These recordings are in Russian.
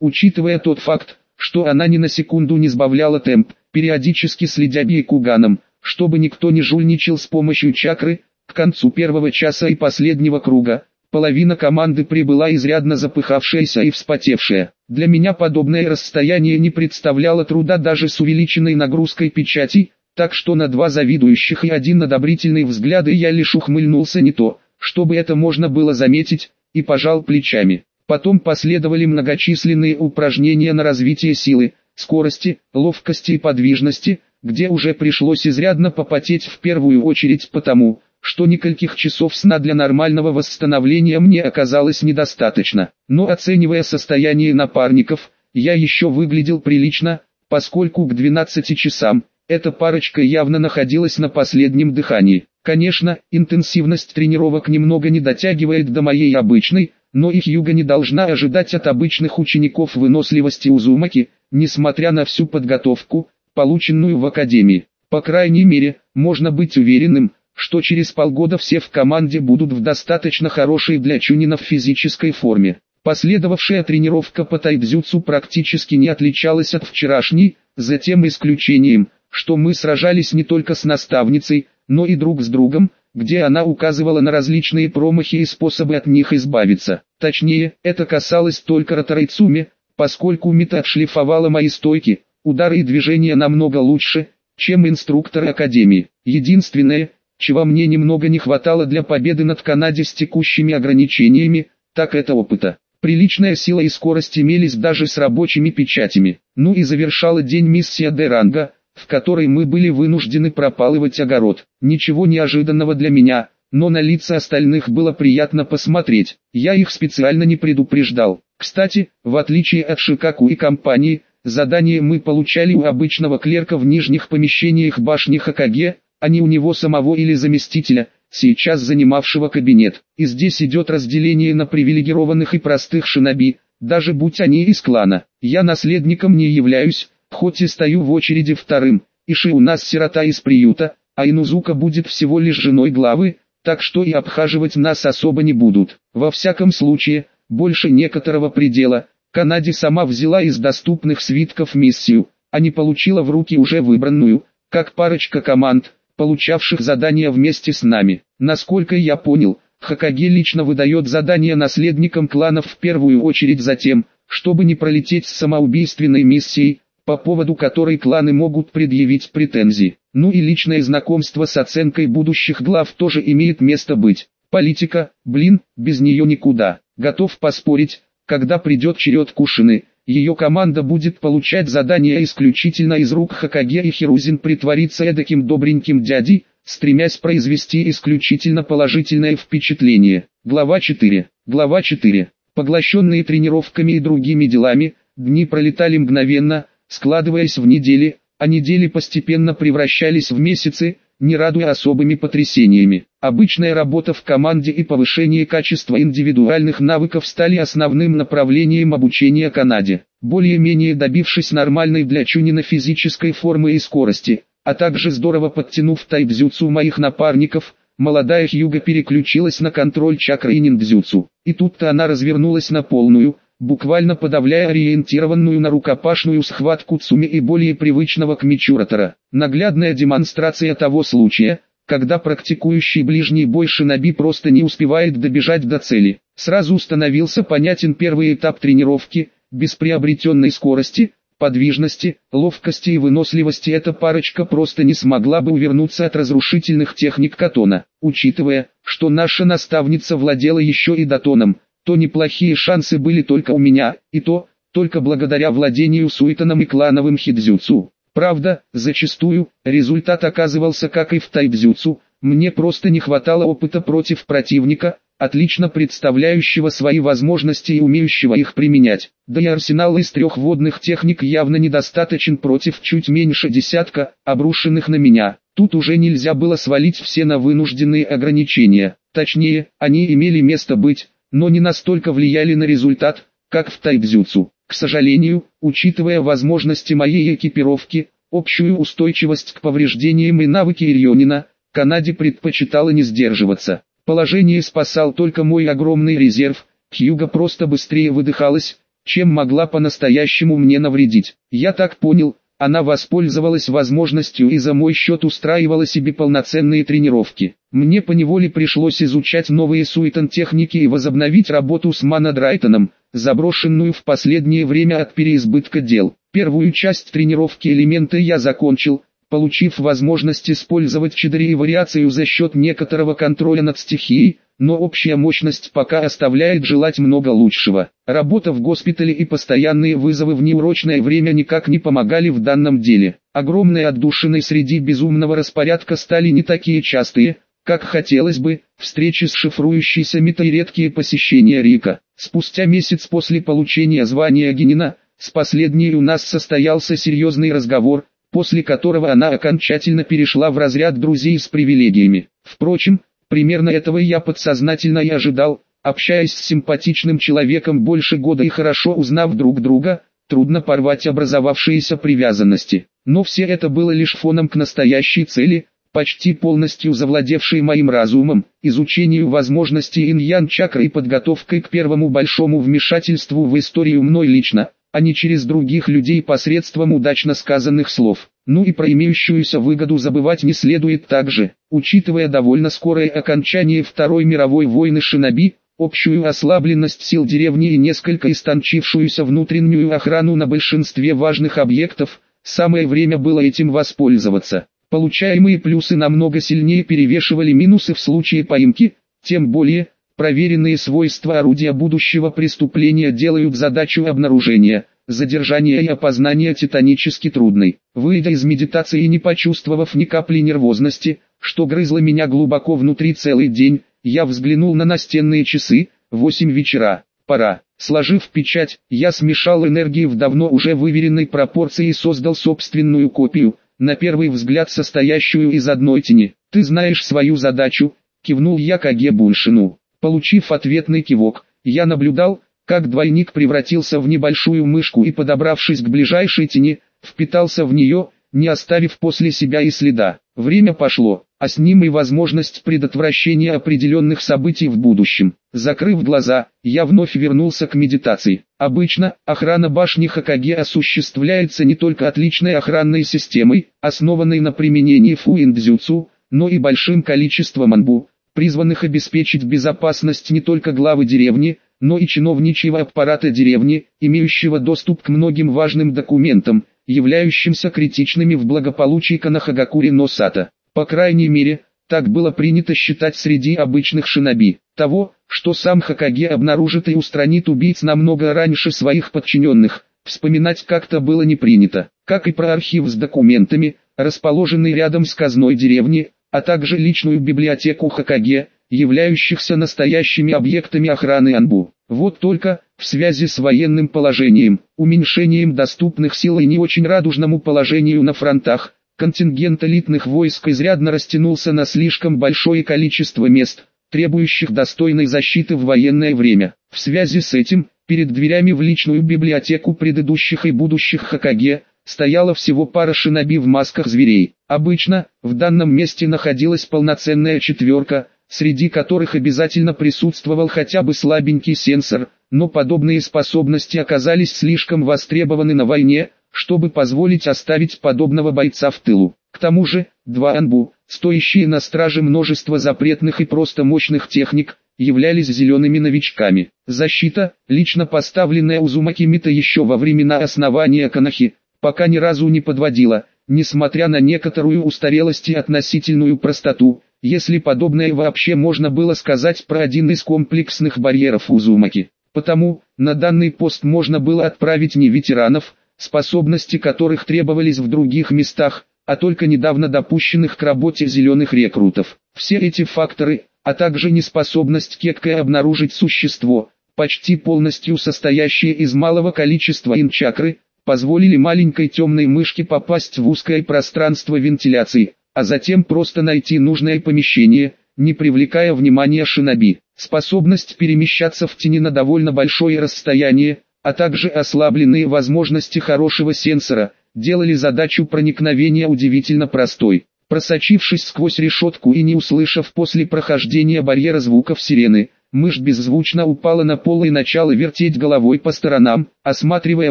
Учитывая тот факт, что она ни на секунду не сбавляла темп, периодически следя Бейкуганом, чтобы никто не жульничал с помощью чакры, к концу первого часа и последнего круга, половина команды прибыла изрядно запыхавшаяся и вспотевшая. Для меня подобное расстояние не представляло труда даже с увеличенной нагрузкой печати, так что на два завидующих и один одобрительный взгляды я лишь ухмыльнулся не то, чтобы это можно было заметить, и пожал плечами. Потом последовали многочисленные упражнения на развитие силы, скорости, ловкости и подвижности, где уже пришлось изрядно попотеть в первую очередь потому, что нескольких часов сна для нормального восстановления мне оказалось недостаточно. Но оценивая состояние напарников, я еще выглядел прилично, поскольку к 12 часам, эта парочка явно находилась на последнем дыхании. Конечно, интенсивность тренировок немного не дотягивает до моей обычной, но их юга не должна ожидать от обычных учеников выносливости Узумаки, несмотря на всю подготовку, полученную в академии. По крайней мере, можно быть уверенным, что через полгода все в команде будут в достаточно хорошей для чунинов физической форме. Последовавшая тренировка по тайбзюцу практически не отличалась от вчерашней, за тем исключением, что мы сражались не только с наставницей, но и друг с другом, где она указывала на различные промахи и способы от них избавиться. Точнее, это касалось только Ротарайцуми, поскольку Мита отшлифовала мои стойки, удары и движения намного лучше, чем инструктор Академии. Единственное, чего мне немного не хватало для победы над Канаде с текущими ограничениями, так это опыта. Приличная сила и скорость имелись даже с рабочими печатями. Ну и завершала день миссия Деранга, в которой мы были вынуждены пропалывать огород. Ничего неожиданного для меня, но на лица остальных было приятно посмотреть. Я их специально не предупреждал. Кстати, в отличие от Шикаку и компании, задание мы получали у обычного клерка в нижних помещениях башни Хакаге, а не у него самого или заместителя, сейчас занимавшего кабинет. И здесь идет разделение на привилегированных и простых шиноби, даже будь они из клана. Я наследником не являюсь, хоть и стою в очереди вторым. Иши у нас сирота из приюта, а Инузука будет всего лишь женой главы, так что и обхаживать нас особо не будут. Во всяком случае, больше некоторого предела, Канаде сама взяла из доступных свитков миссию, а не получила в руки уже выбранную, как парочка команд, получавших задания вместе с нами. Насколько я понял, Хакаге лично выдает задания наследникам кланов в первую очередь за тем, чтобы не пролететь с самоубийственной миссией, по поводу которой кланы могут предъявить претензии. Ну и личное знакомство с оценкой будущих глав тоже имеет место быть. Политика, блин, без нее никуда. Готов поспорить, когда придет черед Кушины, ее команда будет получать задания исключительно из рук Хакаге и Хирузин притвориться эдаким добреньким дядей, стремясь произвести исключительно положительное впечатление. Глава 4. Глава 4. Поглощенные тренировками и другими делами, дни пролетали мгновенно, складываясь в недели, а недели постепенно превращались в месяцы, не радуя особыми потрясениями. Обычная работа в команде и повышение качества индивидуальных навыков стали основным направлением обучения Канаде. Более-менее добившись нормальной для Чунина физической формы и скорости, а также здорово подтянув тайбзюцу моих напарников, молодая Хьюга переключилась на контроль чакры и ниндзюцу. И тут-то она развернулась на полную, буквально подавляя ориентированную на рукопашную схватку Цуми и более привычного к мечу Ротора. Наглядная демонстрация того случая, когда практикующий ближний бой шиноби просто не успевает добежать до цели. Сразу становился понятен первый этап тренировки, без приобретенной скорости, подвижности, ловкости и выносливости эта парочка просто не смогла бы увернуться от разрушительных техник Катона. Учитывая, что наша наставница владела еще и датоном, то неплохие шансы были только у меня, и то, только благодаря владению суетаном и клановым хидзюцу. Правда, зачастую, результат оказывался как и в тайбзюцу, мне просто не хватало опыта против противника, отлично представляющего свои возможности и умеющего их применять. Да и арсенал из трех водных техник явно недостаточен против чуть меньше десятка, обрушенных на меня. Тут уже нельзя было свалить все на вынужденные ограничения. Точнее, они имели место быть, но не настолько влияли на результат, как в тайбзюцу. К сожалению, учитывая возможности моей экипировки, общую устойчивость к повреждениям и навыки Ирионина, Канаде предпочитала не сдерживаться. Положение спасал только мой огромный резерв, Хьюга просто быстрее выдыхалась, чем могла по-настоящему мне навредить. Я так понял, она воспользовалась возможностью и за мой счет устраивала себе полноценные тренировки. Мне поневоле пришлось изучать новые суетон-техники и возобновить работу с Манадрайтоном, заброшенную в последнее время от переизбытка дел. Первую часть тренировки элементы я закончил, получив возможность использовать четыре и вариацию за счет некоторого контроля над стихией, но общая мощность пока оставляет желать много лучшего. Работа в госпитале и постоянные вызовы в неурочное время никак не помогали в данном деле. Огромные отдушины среди безумного распорядка стали не такие частые, как хотелось бы, встречи с шифрующейся метой редкие посещения Рика. Спустя месяц после получения звания Генина, с последней у нас состоялся серьезный разговор, после которого она окончательно перешла в разряд друзей с привилегиями. Впрочем, Примерно этого я подсознательно и ожидал, общаясь с симпатичным человеком больше года и хорошо узнав друг друга, трудно порвать образовавшиеся привязанности. Но все это было лишь фоном к настоящей цели, почти полностью завладевшей моим разумом, изучению возможностей иньян чакры и подготовкой к первому большому вмешательству в историю мной лично, а не через других людей посредством удачно сказанных слов. Ну и про имеющуюся выгоду забывать не следует также, учитывая довольно скорое окончание Второй мировой войны Шиноби, общую ослабленность сил деревни и несколько истончившуюся внутреннюю охрану на большинстве важных объектов, самое время было этим воспользоваться. Получаемые плюсы намного сильнее перевешивали минусы в случае поимки, тем более, проверенные свойства орудия будущего преступления делают задачу обнаружения – задержание и опознание титанически трудной. Выйдя из медитации и не почувствовав ни капли нервозности, что грызло меня глубоко внутри целый день, я взглянул на настенные часы, 8 вечера, пора. Сложив печать, я смешал энергии в давно уже выверенной пропорции и создал собственную копию, на первый взгляд состоящую из одной тени. «Ты знаешь свою задачу», — кивнул я Каге Буншину. Получив ответный кивок, я наблюдал, как двойник превратился в небольшую мышку и подобравшись к ближайшей тени, впитался в нее, не оставив после себя и следа. Время пошло, а с ним и возможность предотвращения определенных событий в будущем. Закрыв глаза, я вновь вернулся к медитации. Обычно, охрана башни Хакаге осуществляется не только отличной охранной системой, основанной на применении фуиндзюцу, но и большим количеством анбу, призванных обеспечить безопасность не только главы деревни, но и чиновничьего аппарата деревни, имеющего доступ к многим важным документам, являющимся критичными в благополучии Канахагакури Носата. По крайней мере, так было принято считать среди обычных шиноби. Того, что сам Хакаге обнаружит и устранит убийц намного раньше своих подчиненных, вспоминать как-то было не принято. Как и про архив с документами, расположенный рядом с казной деревни, а также личную библиотеку Хакаге, являющихся настоящими объектами охраны Анбу. Вот только, в связи с военным положением, уменьшением доступных сил и не очень радужному положению на фронтах, контингент элитных войск изрядно растянулся на слишком большое количество мест, требующих достойной защиты в военное время. В связи с этим, перед дверями в личную библиотеку предыдущих и будущих Хакаге, стояла всего пара шиноби в масках зверей. Обычно, в данном месте находилась полноценная четверка, среди которых обязательно присутствовал хотя бы слабенький сенсор, но подобные способности оказались слишком востребованы на войне, чтобы позволить оставить подобного бойца в тылу. К тому же, два анбу, стоящие на страже множества запретных и просто мощных техник, являлись зелеными новичками. Защита, лично поставленная Узумаки Мита еще во времена основания Канахи, пока ни разу не подводила, несмотря на некоторую устарелость и относительную простоту, если подобное вообще можно было сказать про один из комплексных барьеров Узумаки. Потому, на данный пост можно было отправить не ветеранов, способности которых требовались в других местах, а только недавно допущенных к работе зеленых рекрутов. Все эти факторы, а также неспособность Кекка обнаружить существо, почти полностью состоящее из малого количества инчакры, позволили маленькой темной мышке попасть в узкое пространство вентиляции, а затем просто найти нужное помещение, не привлекая внимания шиноби. Способность перемещаться в тени на довольно большое расстояние, а также ослабленные возможности хорошего сенсора, делали задачу проникновения удивительно простой. Просочившись сквозь решетку и не услышав после прохождения барьера звуков сирены, Мышь беззвучно упала на пол и начала вертеть головой по сторонам, осматривая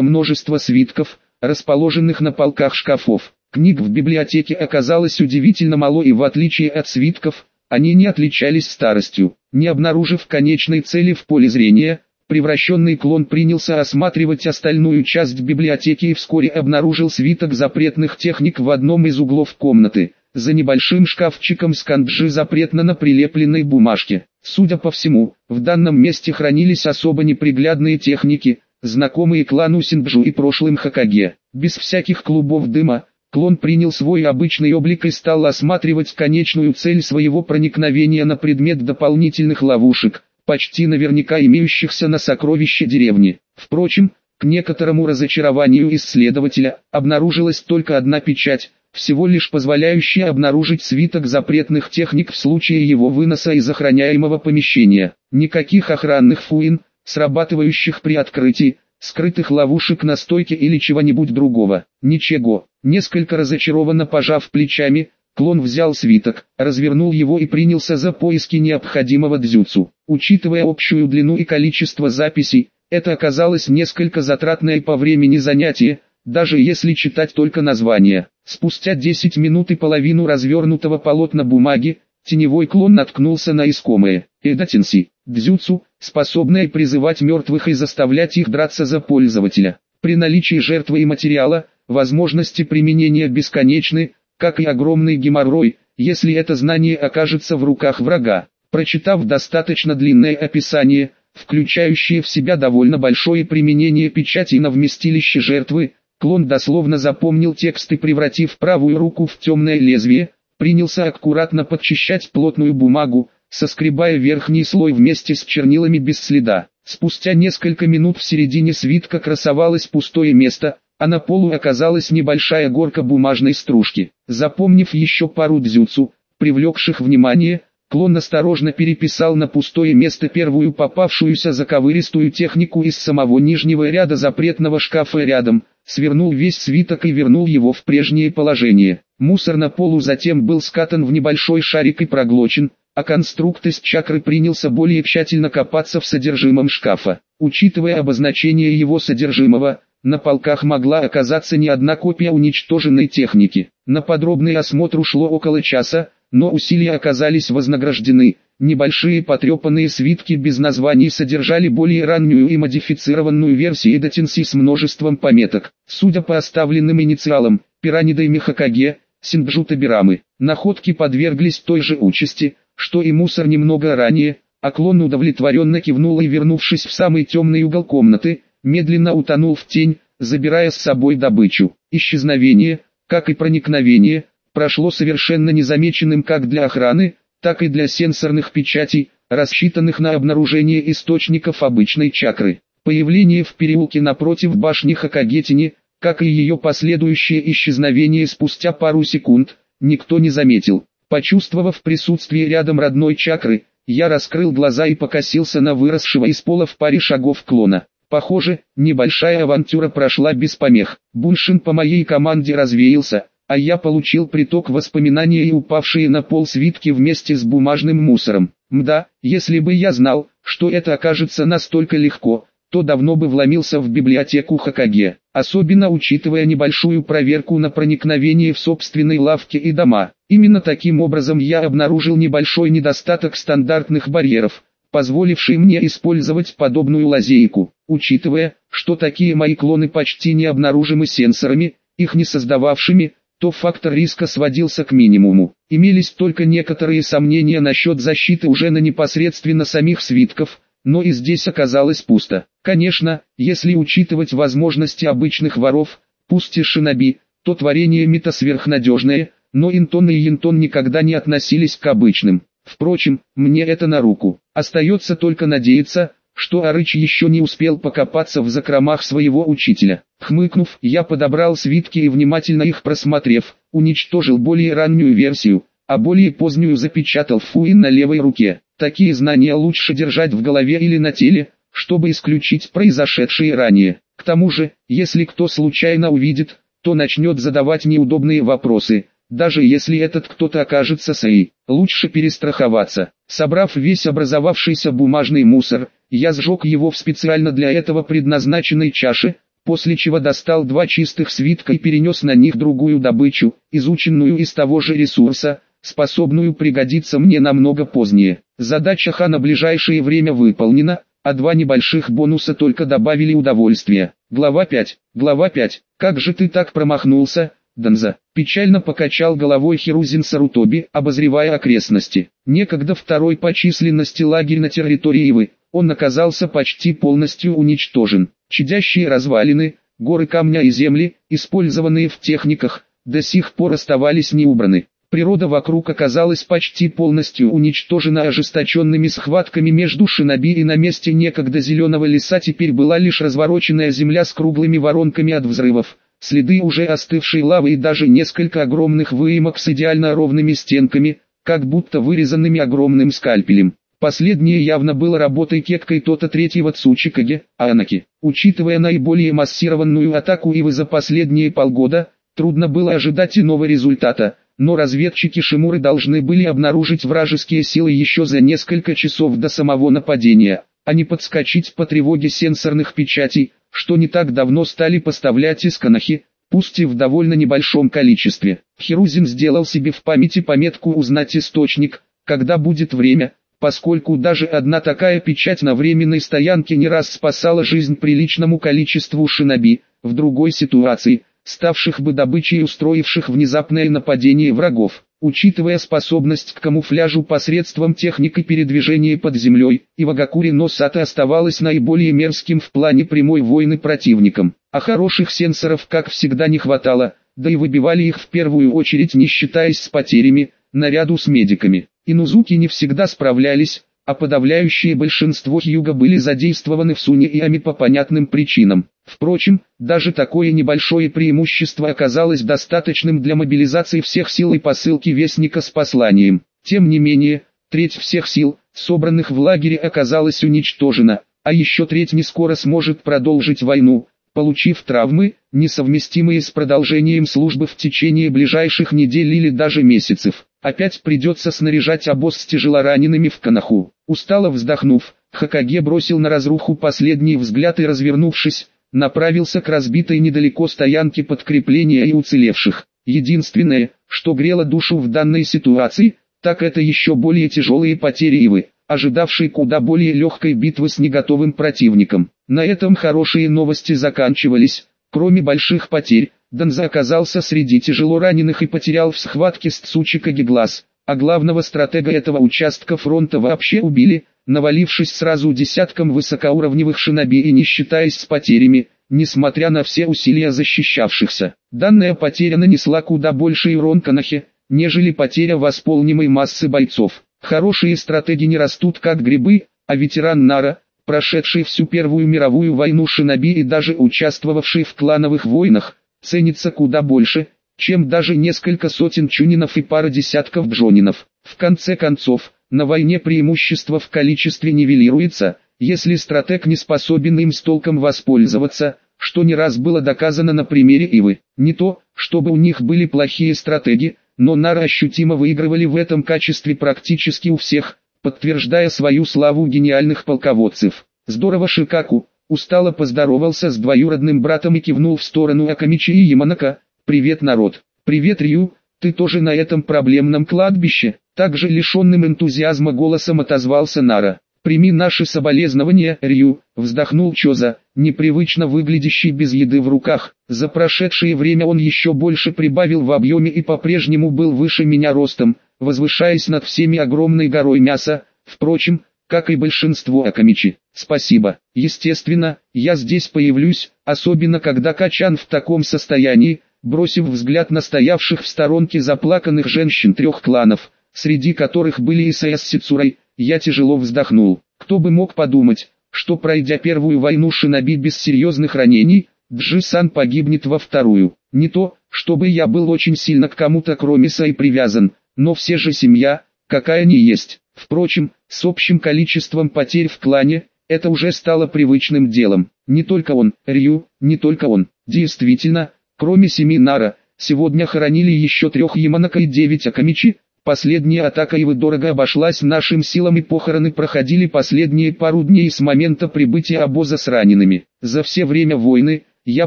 множество свитков, расположенных на полках шкафов. Книг в библиотеке оказалось удивительно мало и в отличие от свитков, они не отличались старостью. Не обнаружив конечной цели в поле зрения, превращенный клон принялся осматривать остальную часть библиотеки и вскоре обнаружил свиток запретных техник в одном из углов комнаты, за небольшим шкафчиком с канджи запретно на прилепленной бумажке. Судя по всему, в данном месте хранились особо неприглядные техники, знакомые клану Синджу и прошлым Хакаге. Без всяких клубов дыма, клон принял свой обычный облик и стал осматривать конечную цель своего проникновения на предмет дополнительных ловушек, почти наверняка имеющихся на сокровище деревни. Впрочем, к некоторому разочарованию исследователя, обнаружилась только одна печать, всего лишь позволяющая обнаружить свиток запретных техник в случае его выноса из охраняемого помещения. Никаких охранных фуин, срабатывающих при открытии, скрытых ловушек на стойке или чего-нибудь другого. Ничего. Несколько разочарованно пожав плечами, клон взял свиток, развернул его и принялся за поиски необходимого дзюцу. Учитывая общую длину и количество записей, это оказалось несколько затратное по времени занятие, даже если читать только название. Спустя 10 минут и половину развернутого полотна бумаги, теневой клон наткнулся на искомое. Эдатинси, дзюцу, способное призывать мертвых и заставлять их драться за пользователя. При наличии жертвы и материала, возможности применения бесконечны, как и огромный геморрой, если это знание окажется в руках врага. Прочитав достаточно длинное описание, включающее в себя довольно большое применение печати на вместилище жертвы, Клон дословно запомнил текст и превратив правую руку в темное лезвие, принялся аккуратно подчищать плотную бумагу, соскребая верхний слой вместе с чернилами без следа. Спустя несколько минут в середине свитка красовалось пустое место, а на полу оказалась небольшая горка бумажной стружки. Запомнив еще пару дзюцу, привлекших внимание, клон осторожно переписал на пустое место первую попавшуюся заковыристую технику из самого нижнего ряда запретного шкафа рядом, свернул весь свиток и вернул его в прежнее положение. Мусор на полу затем был скатан в небольшой шарик и проглочен, а конструкт из чакры принялся более тщательно копаться в содержимом шкафа. Учитывая обозначение его содержимого, на полках могла оказаться не одна копия уничтоженной техники. На подробный осмотр ушло около часа, но усилия оказались вознаграждены. Небольшие потрепанные свитки без названий содержали более раннюю и модифицированную версию Датинси с множеством пометок. Судя по оставленным инициалам, пиранидой Михакаге, Синджута Бирамы, находки подверглись той же участи, что и мусор немного ранее, а клон удовлетворенно кивнул и вернувшись в самый темный угол комнаты, медленно утонул в тень, забирая с собой добычу. Исчезновение, как и проникновение, прошло совершенно незамеченным как для охраны, так и для сенсорных печатей, рассчитанных на обнаружение источников обычной чакры. Появление в переулке напротив башни Хакагетини, как и ее последующее исчезновение спустя пару секунд, никто не заметил. Почувствовав присутствие рядом родной чакры, я раскрыл глаза и покосился на выросшего из пола в паре шагов клона. Похоже, небольшая авантюра прошла без помех. Буншин по моей команде развеялся, а я получил приток воспоминаний и упавшие на пол свитки вместе с бумажным мусором. Мда, если бы я знал, что это окажется настолько легко, то давно бы вломился в библиотеку Хакаге, особенно учитывая небольшую проверку на проникновение в собственной лавки и дома. Именно таким образом я обнаружил небольшой недостаток стандартных барьеров, позволивший мне использовать подобную лазейку. Учитывая, что такие мои клоны почти не обнаружимы сенсорами, их не создававшими, то фактор риска сводился к минимуму. Имелись только некоторые сомнения насчет защиты уже на непосредственно самих свитков, но и здесь оказалось пусто. Конечно, если учитывать возможности обычных воров, пусть и шиноби, то творение Мита сверхнадежное, но Интон и Янтон никогда не относились к обычным. Впрочем, мне это на руку. Остается только надеяться, что Арыч еще не успел покопаться в закромах своего учителя. Хмыкнув, я подобрал свитки и внимательно их просмотрев, уничтожил более раннюю версию, а более позднюю запечатал фуин на левой руке. Такие знания лучше держать в голове или на теле, чтобы исключить произошедшие ранее. К тому же, если кто случайно увидит, то начнет задавать неудобные вопросы, даже если этот кто-то окажется Сэй. Лучше перестраховаться. Собрав весь образовавшийся бумажный мусор, я сжег его в специально для этого предназначенной чаше, после чего достал два чистых свитка и перенес на них другую добычу, изученную из того же ресурса, способную пригодиться мне намного позднее. Задача Ха на ближайшее время выполнена, а два небольших бонуса только добавили удовольствия. Глава 5. Глава 5. Как же ты так промахнулся, Донза? Печально покачал головой Хирузин Сарутоби, обозревая окрестности. Некогда второй по численности лагерь на территории Ивы, он оказался почти полностью уничтожен. Чадящие развалины, горы камня и земли, использованные в техниках, до сих пор оставались неубраны. Природа вокруг оказалась почти полностью уничтожена ожесточенными схватками между шиноби и на месте некогда зеленого леса теперь была лишь развороченная земля с круглыми воронками от взрывов, следы уже остывшей лавы и даже несколько огромных выемок с идеально ровными стенками, как будто вырезанными огромным скальпелем. Последнее явно было работой Кеккой Тота третьего Цучикаге, Анаки. Учитывая наиболее массированную атаку Ивы за последние полгода, трудно было ожидать иного результата, но разведчики Шимуры должны были обнаружить вражеские силы еще за несколько часов до самого нападения, а не подскочить по тревоге сенсорных печатей, что не так давно стали поставлять из Канахи, пусть и в довольно небольшом количестве. Хирузин сделал себе в памяти пометку «Узнать источник», когда будет время, поскольку даже одна такая печать на временной стоянке не раз спасала жизнь приличному количеству шиноби, в другой ситуации, ставших бы добычей устроивших внезапное нападение врагов. Учитывая способность к камуфляжу посредством техники передвижения под землей, Ивагакури Носата оставалась наиболее мерзким в плане прямой войны противником. А хороших сенсоров как всегда не хватало, да и выбивали их в первую очередь не считаясь с потерями, наряду с медиками. Инузуки не всегда справлялись, а подавляющее большинство Хьюга были задействованы в Суне и Ами по понятным причинам. Впрочем, даже такое небольшое преимущество оказалось достаточным для мобилизации всех сил и посылки Вестника с посланием. Тем не менее, треть всех сил, собранных в лагере оказалась уничтожена, а еще треть не скоро сможет продолжить войну, получив травмы, несовместимые с продолжением службы в течение ближайших недель или даже месяцев. Опять придется снаряжать обоз с тяжелоранеными в Канаху. Устало вздохнув, Хакаге бросил на разруху последний взгляд и развернувшись, направился к разбитой недалеко стоянке подкрепления и уцелевших. Единственное, что грело душу в данной ситуации, так это еще более тяжелые потери Ивы, ожидавшей куда более легкой битвы с неготовым противником. На этом хорошие новости заканчивались. Кроме больших потерь, Донза оказался среди тяжело раненых и потерял в схватке с Цучикаги глаз, а главного стратега этого участка фронта вообще убили, навалившись сразу десятком высокоуровневых шиноби и не считаясь с потерями, несмотря на все усилия защищавшихся. Данная потеря нанесла куда больше урон Канахе, нежели потеря восполнимой массы бойцов. Хорошие стратеги не растут как грибы, а ветеран Нара, прошедший всю Первую мировую войну шиноби и даже участвовавший в клановых войнах, ценится куда больше, чем даже несколько сотен чунинов и пара десятков джонинов. В конце концов, на войне преимущество в количестве нивелируется, если стратег не способен им с толком воспользоваться, что не раз было доказано на примере Ивы. Не то, чтобы у них были плохие стратеги, но Нара ощутимо выигрывали в этом качестве практически у всех, подтверждая свою славу гениальных полководцев. Здорово Шикаку, устало поздоровался с двоюродным братом и кивнул в сторону Акамичи и Яманака. «Привет, народ!» «Привет, Рю, ты тоже на этом проблемном кладбище?» Также лишенным энтузиазма голосом отозвался Нара. «Прими наши соболезнования, Рю», вздохнул Чоза, непривычно выглядящий без еды в руках. За прошедшее время он еще больше прибавил в объеме и по-прежнему был выше меня ростом, возвышаясь над всеми огромной горой мяса, впрочем, как и большинство Акамичи. Спасибо. Естественно, я здесь появлюсь, особенно когда Качан в таком состоянии, бросив взгляд на стоявших в сторонке заплаканных женщин трех кланов, среди которых были Исая с Сицурой, я тяжело вздохнул. Кто бы мог подумать, что пройдя первую войну Шиноби без серьезных ранений, Джи-сан погибнет во вторую. Не то, чтобы я был очень сильно к кому-то кроме Сай привязан, но все же семья, какая ни есть. Впрочем, с общим количеством потерь в клане, это уже стало привычным делом. Не только он, Рю, не только он. Действительно, кроме семи Нара, Сегодня хоронили еще трех Яманака и девять Акамичи. Последняя атака его дорого обошлась нашим силам и похороны проходили последние пару дней с момента прибытия обоза с ранеными. За все время войны, я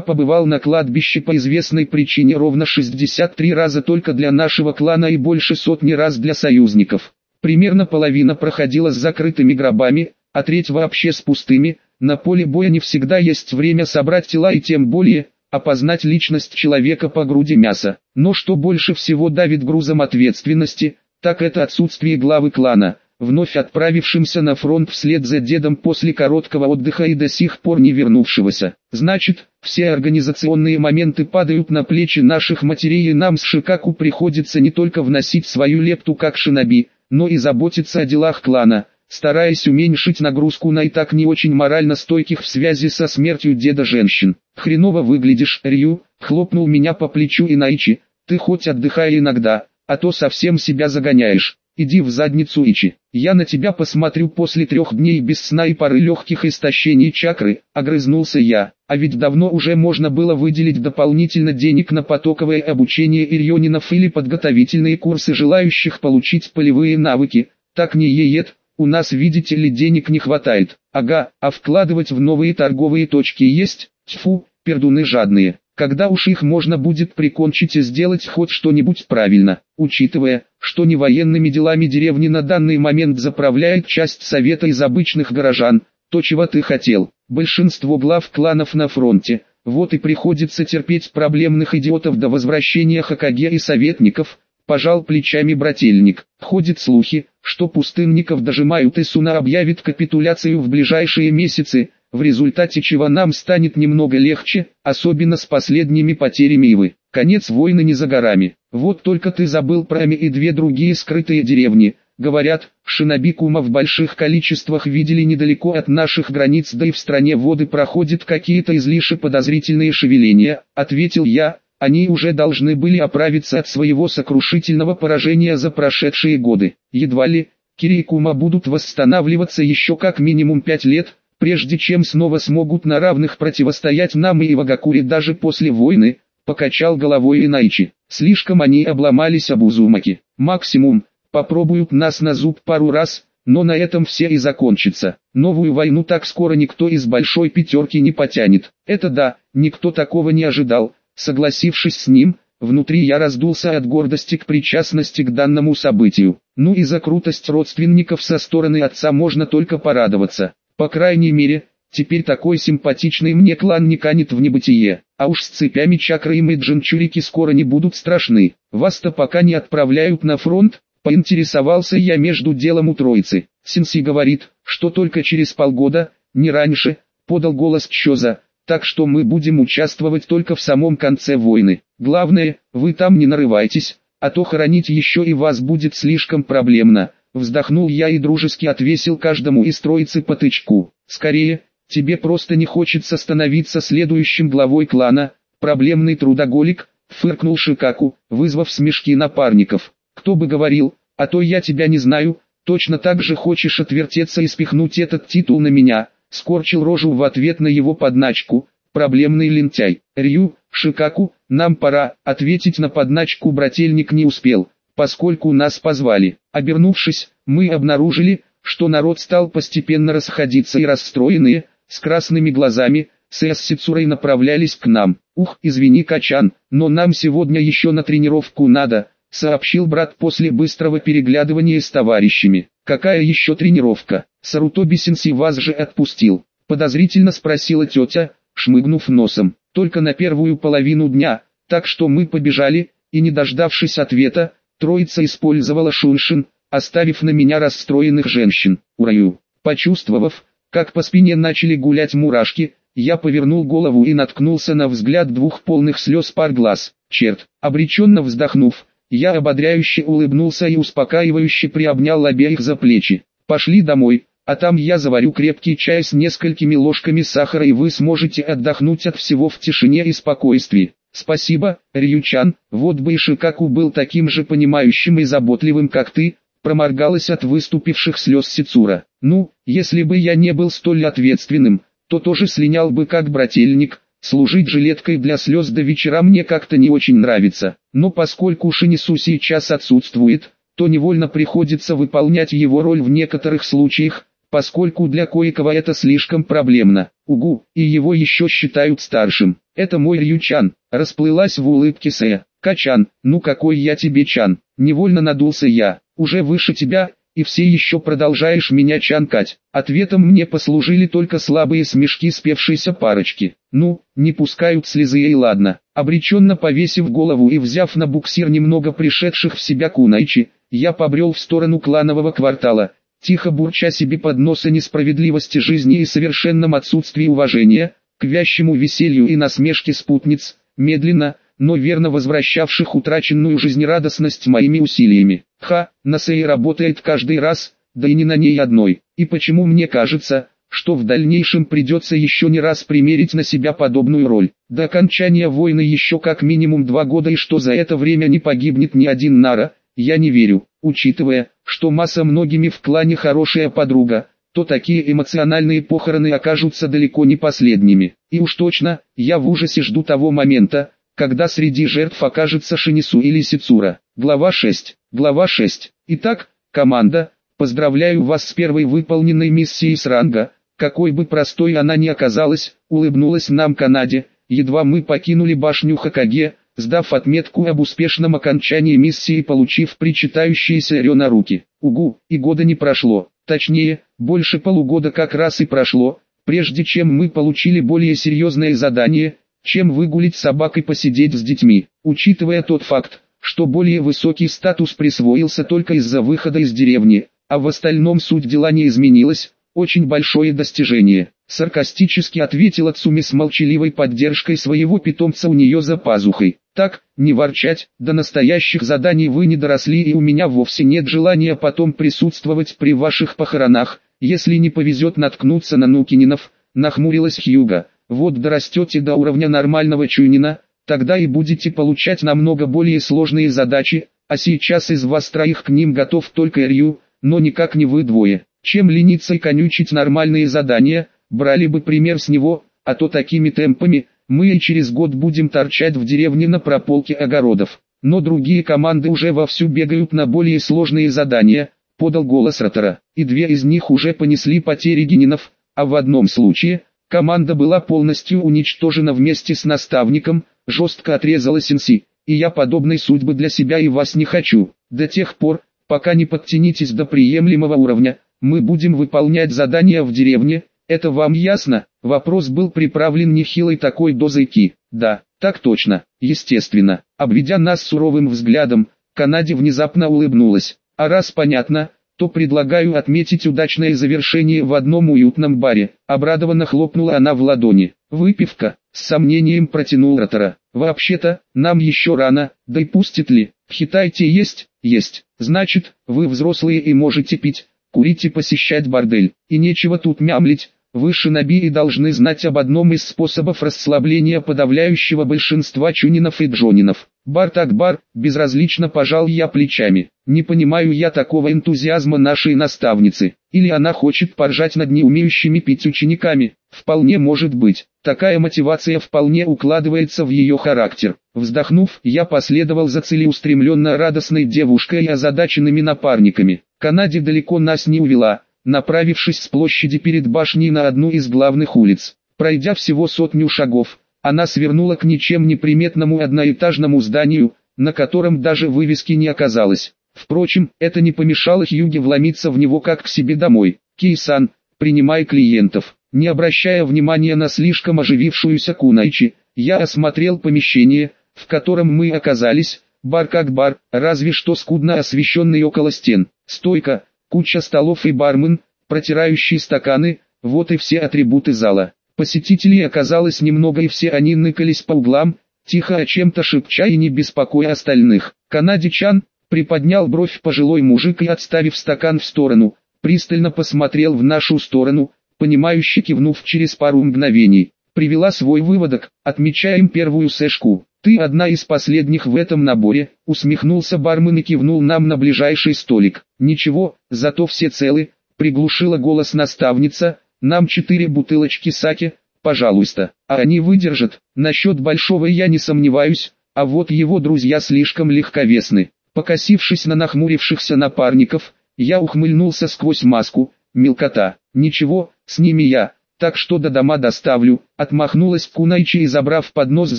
побывал на кладбище по известной причине ровно 63 раза только для нашего клана и больше сотни раз для союзников. Примерно половина проходила с закрытыми гробами, а треть вообще с пустыми. На поле боя не всегда есть время собрать тела и тем более, опознать личность человека по груди мяса. Но что больше всего давит грузом ответственности, так это отсутствие главы клана – вновь отправившимся на фронт вслед за дедом после короткого отдыха и до сих пор не вернувшегося. Значит, все организационные моменты падают на плечи наших матерей и нам с Шикаку приходится не только вносить свою лепту как шиноби, но и заботиться о делах клана, стараясь уменьшить нагрузку на и так не очень морально стойких в связи со смертью деда женщин. «Хреново выглядишь, Рю», хлопнул меня по плечу Инаичи, «ты хоть отдыхай иногда, а то совсем себя загоняешь». Иди в задницу Ичи. Я на тебя посмотрю после трех дней без сна и пары легких истощений чакры, огрызнулся я. А ведь давно уже можно было выделить дополнительно денег на потоковое обучение ирьонинов или подготовительные курсы желающих получить полевые навыки. Так не ЕЕТ, у нас видите ли денег не хватает. Ага, а вкладывать в новые торговые точки есть? Тьфу, пердуны жадные когда уж их можно будет прикончить и сделать хоть что-нибудь правильно, учитывая, что не военными делами деревни на данный момент заправляет часть совета из обычных горожан, то чего ты хотел, большинство глав кланов на фронте, вот и приходится терпеть проблемных идиотов до возвращения Хакаге и советников, пожал плечами брательник. Ходят слухи, что пустынников дожимают и Суна объявит капитуляцию в ближайшие месяцы, в результате чего нам станет немного легче, особенно с последними потерями Ивы. Конец войны не за горами. Вот только ты забыл про Ами и две другие скрытые деревни. Говорят, шинобикума в больших количествах видели недалеко от наших границ, да и в стране воды проходят какие-то излишне подозрительные шевеления, ответил я, они уже должны были оправиться от своего сокрушительного поражения за прошедшие годы. Едва ли, Кирикума будут восстанавливаться еще как минимум пять лет, прежде чем снова смогут на равных противостоять нам и Ивагакуре даже после войны, покачал головой Инайчи. Слишком они обломались об Узумаки. Максимум, попробуют нас на зуб пару раз, но на этом все и закончится. Новую войну так скоро никто из большой пятерки не потянет. Это да, никто такого не ожидал. Согласившись с ним, внутри я раздулся от гордости к причастности к данному событию. Ну и за крутость родственников со стороны отца можно только порадоваться. По крайней мере, теперь такой симпатичный мне клан не канет в небытие, а уж с цепями чакры и мэджинчурики скоро не будут страшны. Вас-то пока не отправляют на фронт, поинтересовался я между делом у троицы. Синси говорит, что только через полгода, не раньше, подал голос Чоза, так что мы будем участвовать только в самом конце войны. Главное, вы там не нарывайтесь, а то хоронить еще и вас будет слишком проблемно. Вздохнул я и дружески отвесил каждому из троицы по тычку. Скорее, тебе просто не хочется становиться следующим главой клана, проблемный трудоголик, фыркнул Шикаку, вызвав смешки напарников. Кто бы говорил, а то я тебя не знаю, точно так же хочешь отвертеться и спихнуть этот титул на меня, скорчил рожу в ответ на его подначку, проблемный лентяй. Рю, Шикаку, нам пора, ответить на подначку брательник не успел поскольку нас позвали. Обернувшись, мы обнаружили, что народ стал постепенно расходиться и расстроенные, с красными глазами, с Эссицурой направлялись к нам. «Ух, извини, Качан, но нам сегодня еще на тренировку надо», сообщил брат после быстрого переглядывания с товарищами. «Какая еще тренировка? Сарутоби Сенси вас же отпустил?» Подозрительно спросила тетя, шмыгнув носом. «Только на первую половину дня, так что мы побежали, и не дождавшись ответа, Троица использовала шуншин, оставив на меня расстроенных женщин. Ураю. Почувствовав, как по спине начали гулять мурашки, я повернул голову и наткнулся на взгляд двух полных слез пар глаз. Черт, обреченно вздохнув, я ободряюще улыбнулся и успокаивающе приобнял обеих за плечи. Пошли домой, а там я заварю крепкий чай с несколькими ложками сахара и вы сможете отдохнуть от всего в тишине и спокойствии. «Спасибо, Рючан, вот бы и Шикаку был таким же понимающим и заботливым, как ты», проморгалась от выступивших слез Сицура. «Ну, если бы я не был столь ответственным, то тоже слинял бы как брательник», служить жилеткой для слез до вечера мне как-то не очень нравится. Но поскольку Шинису сейчас отсутствует, то невольно приходится выполнять его роль в некоторых случаях, поскольку для кое-кого это слишком проблемно. Угу, и его еще считают старшим. Это мой Рючан, расплылась в улыбке Сэ. Качан, ну какой я тебе Чан, невольно надулся я, уже выше тебя, и все еще продолжаешь меня чанкать. Ответом мне послужили только слабые смешки спевшейся парочки. Ну, не пускают слезы и ладно. Обреченно повесив голову и взяв на буксир немного пришедших в себя кунайчи, я побрел в сторону кланового квартала, тихо бурча себе под нос о несправедливости жизни и совершенном отсутствии уважения, к вящему веселью и насмешке спутниц, медленно, но верно возвращавших утраченную жизнерадостность моими усилиями. Ха, на сей работает каждый раз, да и не на ней одной. И почему мне кажется, что в дальнейшем придется еще не раз примерить на себя подобную роль. До окончания войны еще как минимум два года и что за это время не погибнет ни один нара, я не верю, учитывая, что масса многими в клане хорошая подруга, то такие эмоциональные похороны окажутся далеко не последними. И уж точно, я в ужасе жду того момента, когда среди жертв окажется Шинису или Сицура. Глава 6. Глава 6. Итак, команда, поздравляю вас с первой выполненной миссией с ранга, какой бы простой она ни оказалась, улыбнулась нам Канаде, едва мы покинули башню Хакаге, сдав отметку об успешном окончании миссии и получив причитающиеся Рё на руки. Угу, и года не прошло, точнее, больше полугода как раз и прошло, прежде чем мы получили более серьезное задание, чем выгулить собак и посидеть с детьми, учитывая тот факт, что более высокий статус присвоился только из-за выхода из деревни, а в остальном суть дела не изменилась, очень большое достижение. Саркастически ответила Цуми с молчаливой поддержкой своего питомца у нее за пазухой. Так, не ворчать, до настоящих заданий вы не доросли и у меня вовсе нет желания потом присутствовать при ваших похоронах, если не повезет наткнуться на Нукининов, нахмурилась Хьюга. Вот дорастете до уровня нормального чунина, тогда и будете получать намного более сложные задачи, а сейчас из вас троих к ним готов только Рью, но никак не вы двое. Чем лениться и конючить нормальные задания, брали бы пример с него, а то такими темпами, мы и через год будем торчать в деревне на прополке огородов. Но другие команды уже вовсю бегают на более сложные задания, подал голос Ротора, и две из них уже понесли потери генинов, а в одном случае, Команда была полностью уничтожена вместе с наставником, жестко отрезала Синси, и я подобной судьбы для себя и вас не хочу. До тех пор, пока не подтянитесь до приемлемого уровня, мы будем выполнять задания в деревне, это вам ясно? Вопрос был приправлен нехилой такой дозой ки. Да, так точно, естественно. Обведя нас суровым взглядом, Канаде внезапно улыбнулась. А раз понятно, то предлагаю отметить удачное завершение в одном уютном баре. Обрадованно хлопнула она в ладони. Выпивка, с сомнением протянул Ротора. Вообще-то, нам еще рано, да и пустит ли. В Хитайте есть? Есть. Значит, вы взрослые и можете пить, курить и посещать бордель. И нечего тут мямлить, вы шиноби должны знать об одном из способов расслабления подавляющего большинства чунинов и джонинов. Бар так бар, безразлично пожал я плечами. Не понимаю я такого энтузиазма нашей наставницы. Или она хочет поржать над неумеющими пить учениками. Вполне может быть. Такая мотивация вполне укладывается в ее характер. Вздохнув, я последовал за целеустремленно радостной девушкой и озадаченными напарниками. Канаде далеко нас не увела, направившись с площади перед башней на одну из главных улиц. Пройдя всего сотню шагов, она свернула к ничем не приметному одноэтажному зданию, на котором даже вывески не оказалось. Впрочем, это не помешало Хьюге вломиться в него как к себе домой. Кейсан, принимай клиентов. Не обращая внимания на слишком оживившуюся Кунайчи, я осмотрел помещение, в котором мы оказались, бар как бар, разве что скудно освещенный около стен. Стойка, куча столов и бармен, протирающий стаканы, вот и все атрибуты зала. Посетителей оказалось немного и все они ныкались по углам, тихо о чем-то шепча и не беспокоя остальных. Канадичан, приподнял бровь пожилой мужик и отставив стакан в сторону, пристально посмотрел в нашу сторону, понимающе кивнув через пару мгновений. Привела свой выводок, отмечаем первую сэшку. «Ты одна из последних в этом наборе», усмехнулся бармен и кивнул нам на ближайший столик. «Ничего, зато все целы», приглушила голос наставница, «нам четыре бутылочки саки, пожалуйста, а они выдержат, насчет большого я не сомневаюсь, а вот его друзья слишком легковесны. Покосившись на нахмурившихся напарников, я ухмыльнулся сквозь маску, мелкота, ничего, с ними я, так что до дома доставлю, отмахнулась Кунайчи и забрав поднос с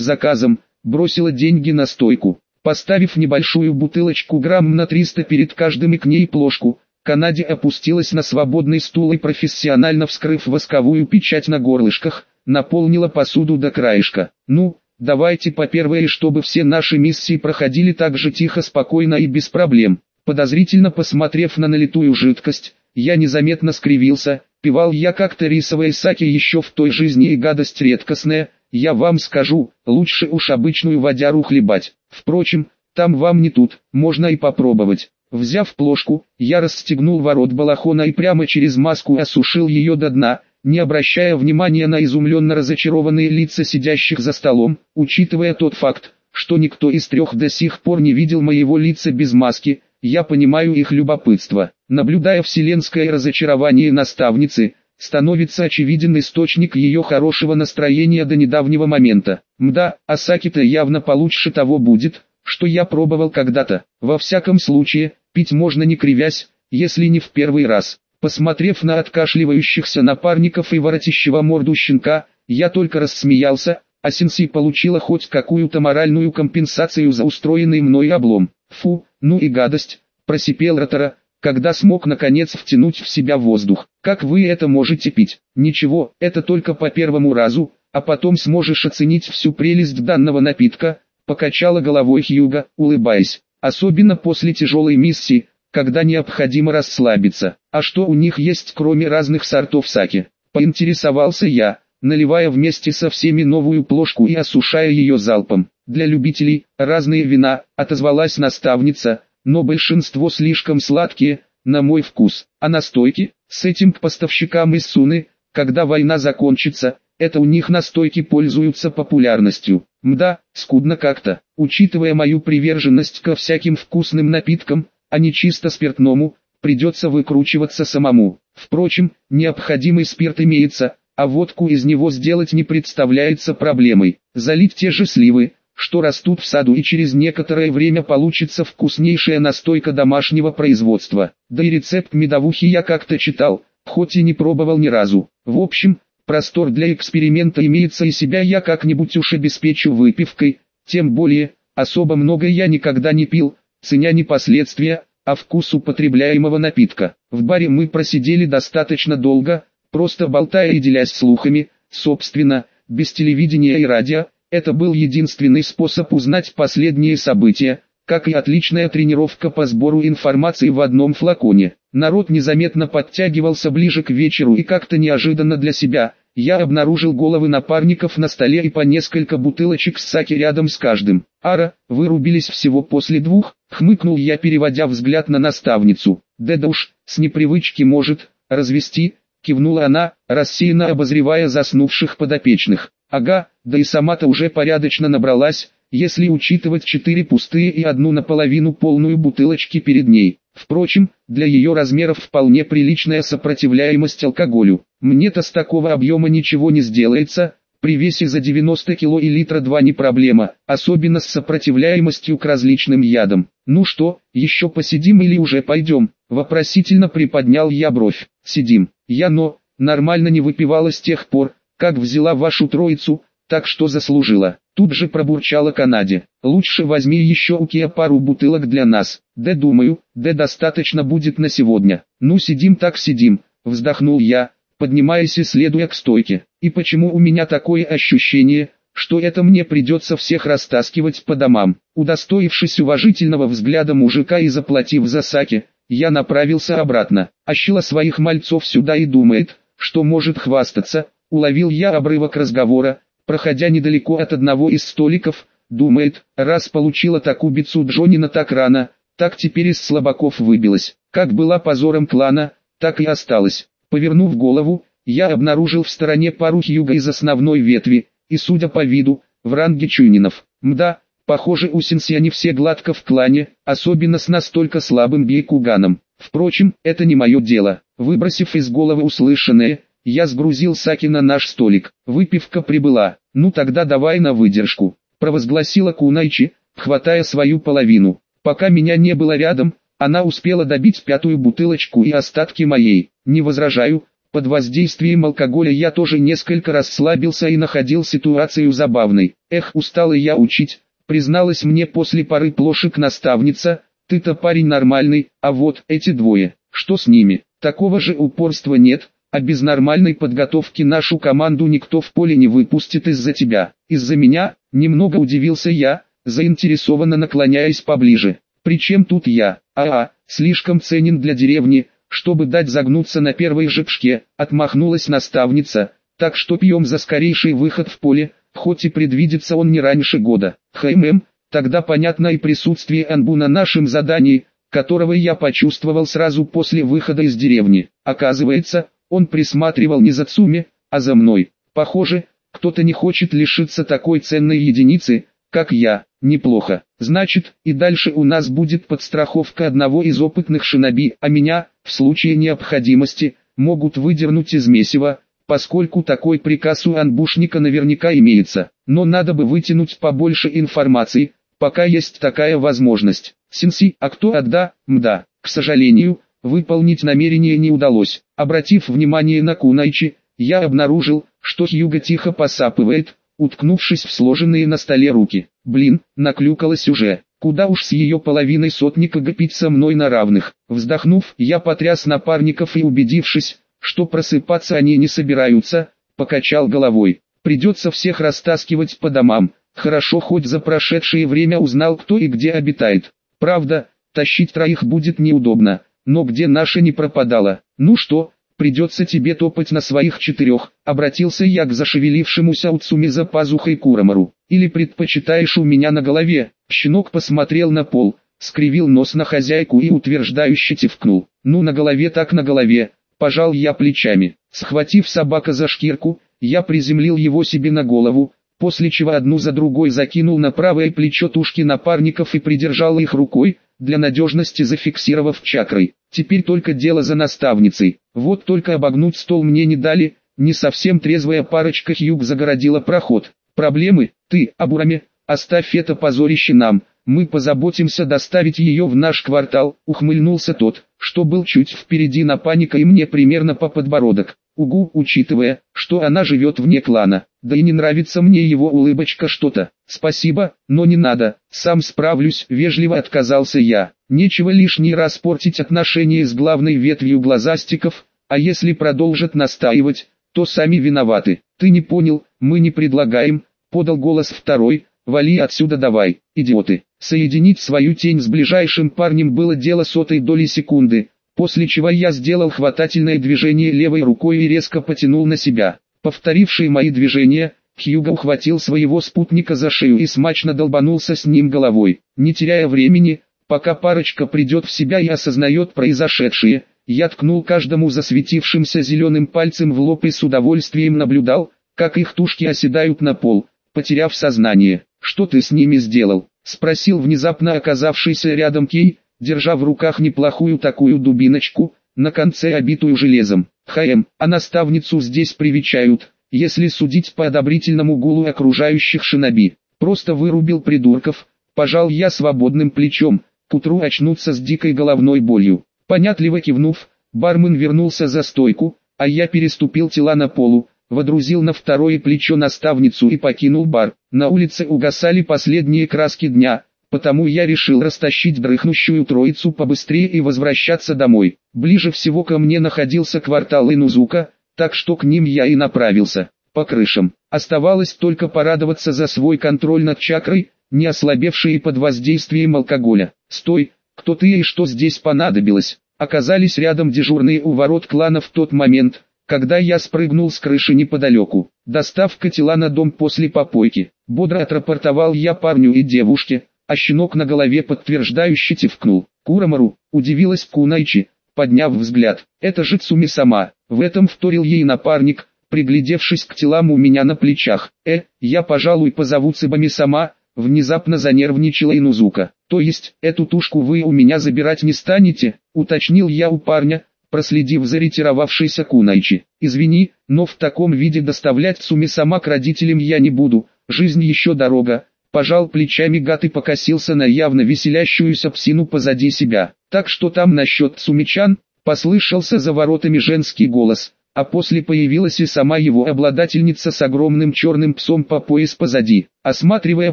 заказом, бросила деньги на стойку. Поставив небольшую бутылочку грамм на 300 перед каждым и к ней плошку, Канаде опустилась на свободный стул и профессионально вскрыв восковую печать на горлышках, наполнила посуду до краешка. Ну, давайте по первое, чтобы все наши миссии проходили так же тихо, спокойно и без проблем. Подозрительно посмотрев на налитую жидкость, я незаметно скривился, пивал я как-то рисовое саки еще в той жизни и гадость редкостная, я вам скажу, лучше уж обычную водяру хлебать. Впрочем, там вам не тут, можно и попробовать. Взяв плошку, я расстегнул ворот балахона и прямо через маску осушил ее до дна, не обращая внимания на изумленно разочарованные лица сидящих за столом, учитывая тот факт, что никто из трех до сих пор не видел моего лица без маски, я понимаю их любопытство. Наблюдая вселенское разочарование наставницы, становится очевиден источник ее хорошего настроения до недавнего момента. Мда, Асаки-то явно получше того будет, что я пробовал когда-то. Во всяком случае, пить можно не кривясь, если не в первый раз. Посмотрев на откашливающихся напарников и воротищего морду щенка, я только рассмеялся, а Синси получила хоть какую-то моральную компенсацию за устроенный мной облом. Фу, ну и гадость, просипел Ротора, когда смог наконец втянуть в себя воздух. Как вы это можете пить? Ничего, это только по первому разу, а потом сможешь оценить всю прелесть данного напитка, покачала головой Хьюга, улыбаясь. Особенно после тяжелой миссии, когда необходимо расслабиться. А что у них есть кроме разных сортов саки? Поинтересовался я, наливая вместе со всеми новую плошку и осушая ее залпом. Для любителей, разные вина, отозвалась наставница, но большинство слишком сладкие, на мой вкус. А настойки, с этим к поставщикам из Суны, когда война закончится, это у них настойки пользуются популярностью. Мда, скудно как-то, учитывая мою приверженность ко всяким вкусным напиткам, а не чисто спиртному, придется выкручиваться самому. Впрочем, необходимый спирт имеется, а водку из него сделать не представляется проблемой. Залить те же сливы, что растут в саду и через некоторое время получится вкуснейшая настойка домашнего производства. Да и рецепт медовухи я как-то читал, хоть и не пробовал ни разу. В общем, простор для эксперимента имеется и себя я как-нибудь уж обеспечу выпивкой, тем более, особо много я никогда не пил, ценя не последствия, а вкус употребляемого напитка. В баре мы просидели достаточно долго, просто болтая и делясь слухами, собственно, без телевидения и радио, это был единственный способ узнать последние события, как и отличная тренировка по сбору информации в одном флаконе. Народ незаметно подтягивался ближе к вечеру и как-то неожиданно для себя, я обнаружил головы напарников на столе и по несколько бутылочек с саки рядом с каждым. Ара, вырубились всего после двух, хмыкнул я переводя взгляд на наставницу. Да уж, с непривычки может, развести, кивнула она, рассеянно обозревая заснувших подопечных. Ага, да и сама-то уже порядочно набралась, если учитывать четыре пустые и одну наполовину полную бутылочки перед ней. Впрочем, для ее размеров вполне приличная сопротивляемость алкоголю. Мне-то с такого объема ничего не сделается, при весе за 90 кило и литра 2 не проблема, особенно с сопротивляемостью к различным ядам. Ну что, еще посидим или уже пойдем? Вопросительно приподнял я бровь. Сидим. Я но, нормально не выпивала с тех пор, как взяла вашу троицу, так что заслужила. Тут же пробурчала Канаде. Лучше возьми еще у Киа пару бутылок для нас. Да думаю, да достаточно будет на сегодня. Ну сидим так сидим, вздохнул я, поднимаясь и следуя к стойке. И почему у меня такое ощущение, что это мне придется всех растаскивать по домам. Удостоившись уважительного взгляда мужика и заплатив за саки, я направился обратно. Ощила своих мальцов сюда и думает, что может хвастаться, Уловил я обрывок разговора, проходя недалеко от одного из столиков, думает, раз получила такую бицу Джонина так рано, так теперь из слабаков выбилась. Как была позором клана, так и осталась. Повернув голову, я обнаружил в стороне пару Хьюга из основной ветви, и судя по виду, в ранге Чуйнинов. Мда, похоже у Синси они все гладко в клане, особенно с настолько слабым Бейкуганом. Впрочем, это не мое дело. Выбросив из головы услышанное, я сгрузил саки на наш столик. Выпивка прибыла. Ну тогда давай на выдержку. Провозгласила Кунайчи, хватая свою половину. Пока меня не было рядом, она успела добить пятую бутылочку и остатки моей. Не возражаю, под воздействием алкоголя я тоже несколько расслабился и находил ситуацию забавной. Эх, устала я учить, призналась мне после пары плошек наставница, ты-то парень нормальный, а вот эти двое, что с ними? Такого же упорства нет, а без нормальной подготовки нашу команду никто в поле не выпустит из-за тебя. Из-за меня, немного удивился я, заинтересованно наклоняясь поближе. Причем тут я, а-а, слишком ценен для деревни, чтобы дать загнуться на первой же пшке, отмахнулась наставница, так что пьем за скорейший выход в поле, хоть и предвидится он не раньше года. Хэм, тогда понятно и присутствие Анбу на нашем задании, которого я почувствовал сразу после выхода из деревни. Оказывается, он присматривал не за Цуми, а за мной. Похоже, кто-то не хочет лишиться такой ценной единицы, как я. Неплохо. Значит, и дальше у нас будет подстраховка одного из опытных шиноби, а меня, в случае необходимости, могут выдернуть из месива, поскольку такой приказ у анбушника наверняка имеется. Но надо бы вытянуть побольше информации, пока есть такая возможность. Синси, а кто отда? Мда. К сожалению, выполнить намерение не удалось. Обратив внимание на Кунайчи, я обнаружил, что Хьюга тихо посапывает, уткнувшись в сложенные на столе руки. Блин, наклюкалась уже. Куда уж с ее половиной сотника гопить со мной на равных. Вздохнув, я потряс напарников и убедившись, что просыпаться они не собираются, покачал головой. Придется всех растаскивать по домам. Хорошо хоть за прошедшее время узнал кто и где обитает. Правда, тащить троих будет неудобно, но где наша не пропадала. Ну что, придется тебе топать на своих четырех, обратился я к зашевелившемуся Уцуми за пазухой Курамару. Или предпочитаешь у меня на голове? Щенок посмотрел на пол, скривил нос на хозяйку и утверждающе тевкнул. Ну на голове так на голове, пожал я плечами. Схватив собака за шкирку, я приземлил его себе на голову, после чего одну за другой закинул на правое плечо тушки напарников и придержал их рукой, для надежности зафиксировав чакрой. Теперь только дело за наставницей. Вот только обогнуть стол мне не дали, не совсем трезвая парочка Хьюг загородила проход. Проблемы, ты, Абураме, оставь это позорище нам, мы позаботимся доставить ее в наш квартал, ухмыльнулся тот, что был чуть впереди на паника и мне примерно по подбородок. Угу, учитывая, что она живет вне клана, да и не нравится мне его улыбочка что-то. Спасибо, но не надо, сам справлюсь, вежливо отказался я. Нечего лишний раз портить отношения с главной ветвью глазастиков, а если продолжат настаивать, то сами виноваты. Ты не понял, мы не предлагаем, подал голос второй, вали отсюда давай, идиоты. Соединить свою тень с ближайшим парнем было дело сотой доли секунды, после чего я сделал хватательное движение левой рукой и резко потянул на себя. Повторивший мои движения, Хьюго ухватил своего спутника за шею и смачно долбанулся с ним головой. Не теряя времени, пока парочка придет в себя и осознает произошедшее, я ткнул каждому засветившимся зеленым пальцем в лоб и с удовольствием наблюдал, как их тушки оседают на пол, потеряв сознание. «Что ты с ними сделал?» — спросил внезапно оказавшийся рядом Кей, держа в руках неплохую такую дубиночку, на конце обитую железом. ХМ, а наставницу здесь привечают, если судить по одобрительному гулу окружающих шиноби. Просто вырубил придурков, пожал я свободным плечом, к утру очнуться с дикой головной болью. Понятливо кивнув, бармен вернулся за стойку, а я переступил тела на полу, водрузил на второе плечо наставницу и покинул бар. На улице угасали последние краски дня, потому я решил растащить дрыхнущую троицу побыстрее и возвращаться домой. Ближе всего ко мне находился квартал Инузука, так что к ним я и направился. По крышам. Оставалось только порадоваться за свой контроль над чакрой, не ослабевшей под воздействием алкоголя. «Стой, кто ты и что здесь понадобилось?» Оказались рядом дежурные у ворот клана в тот момент, когда я спрыгнул с крыши неподалеку. Доставка тела на дом после попойки. Бодро отрапортовал я парню и девушке, а щенок на голове подтверждающе тевкнул. Курамару, удивилась Кунайчи, подняв взгляд. Это же Цуми сама. В этом вторил ей напарник, приглядевшись к телам у меня на плечах. Э, я пожалуй позову Цибами сама, внезапно занервничала Инузука. То есть, эту тушку вы у меня забирать не станете, уточнил я у парня, проследив за ретировавшейся Кунайчи. «Извини, но в таком виде доставлять Цуми сама к родителям я не буду, жизнь еще дорога». Пожал плечами гад и покосился на явно веселящуюся псину позади себя. «Так что там насчет Цумичан?» Послышался за воротами женский голос, а после появилась и сама его обладательница с огромным черным псом по пояс позади, осматривая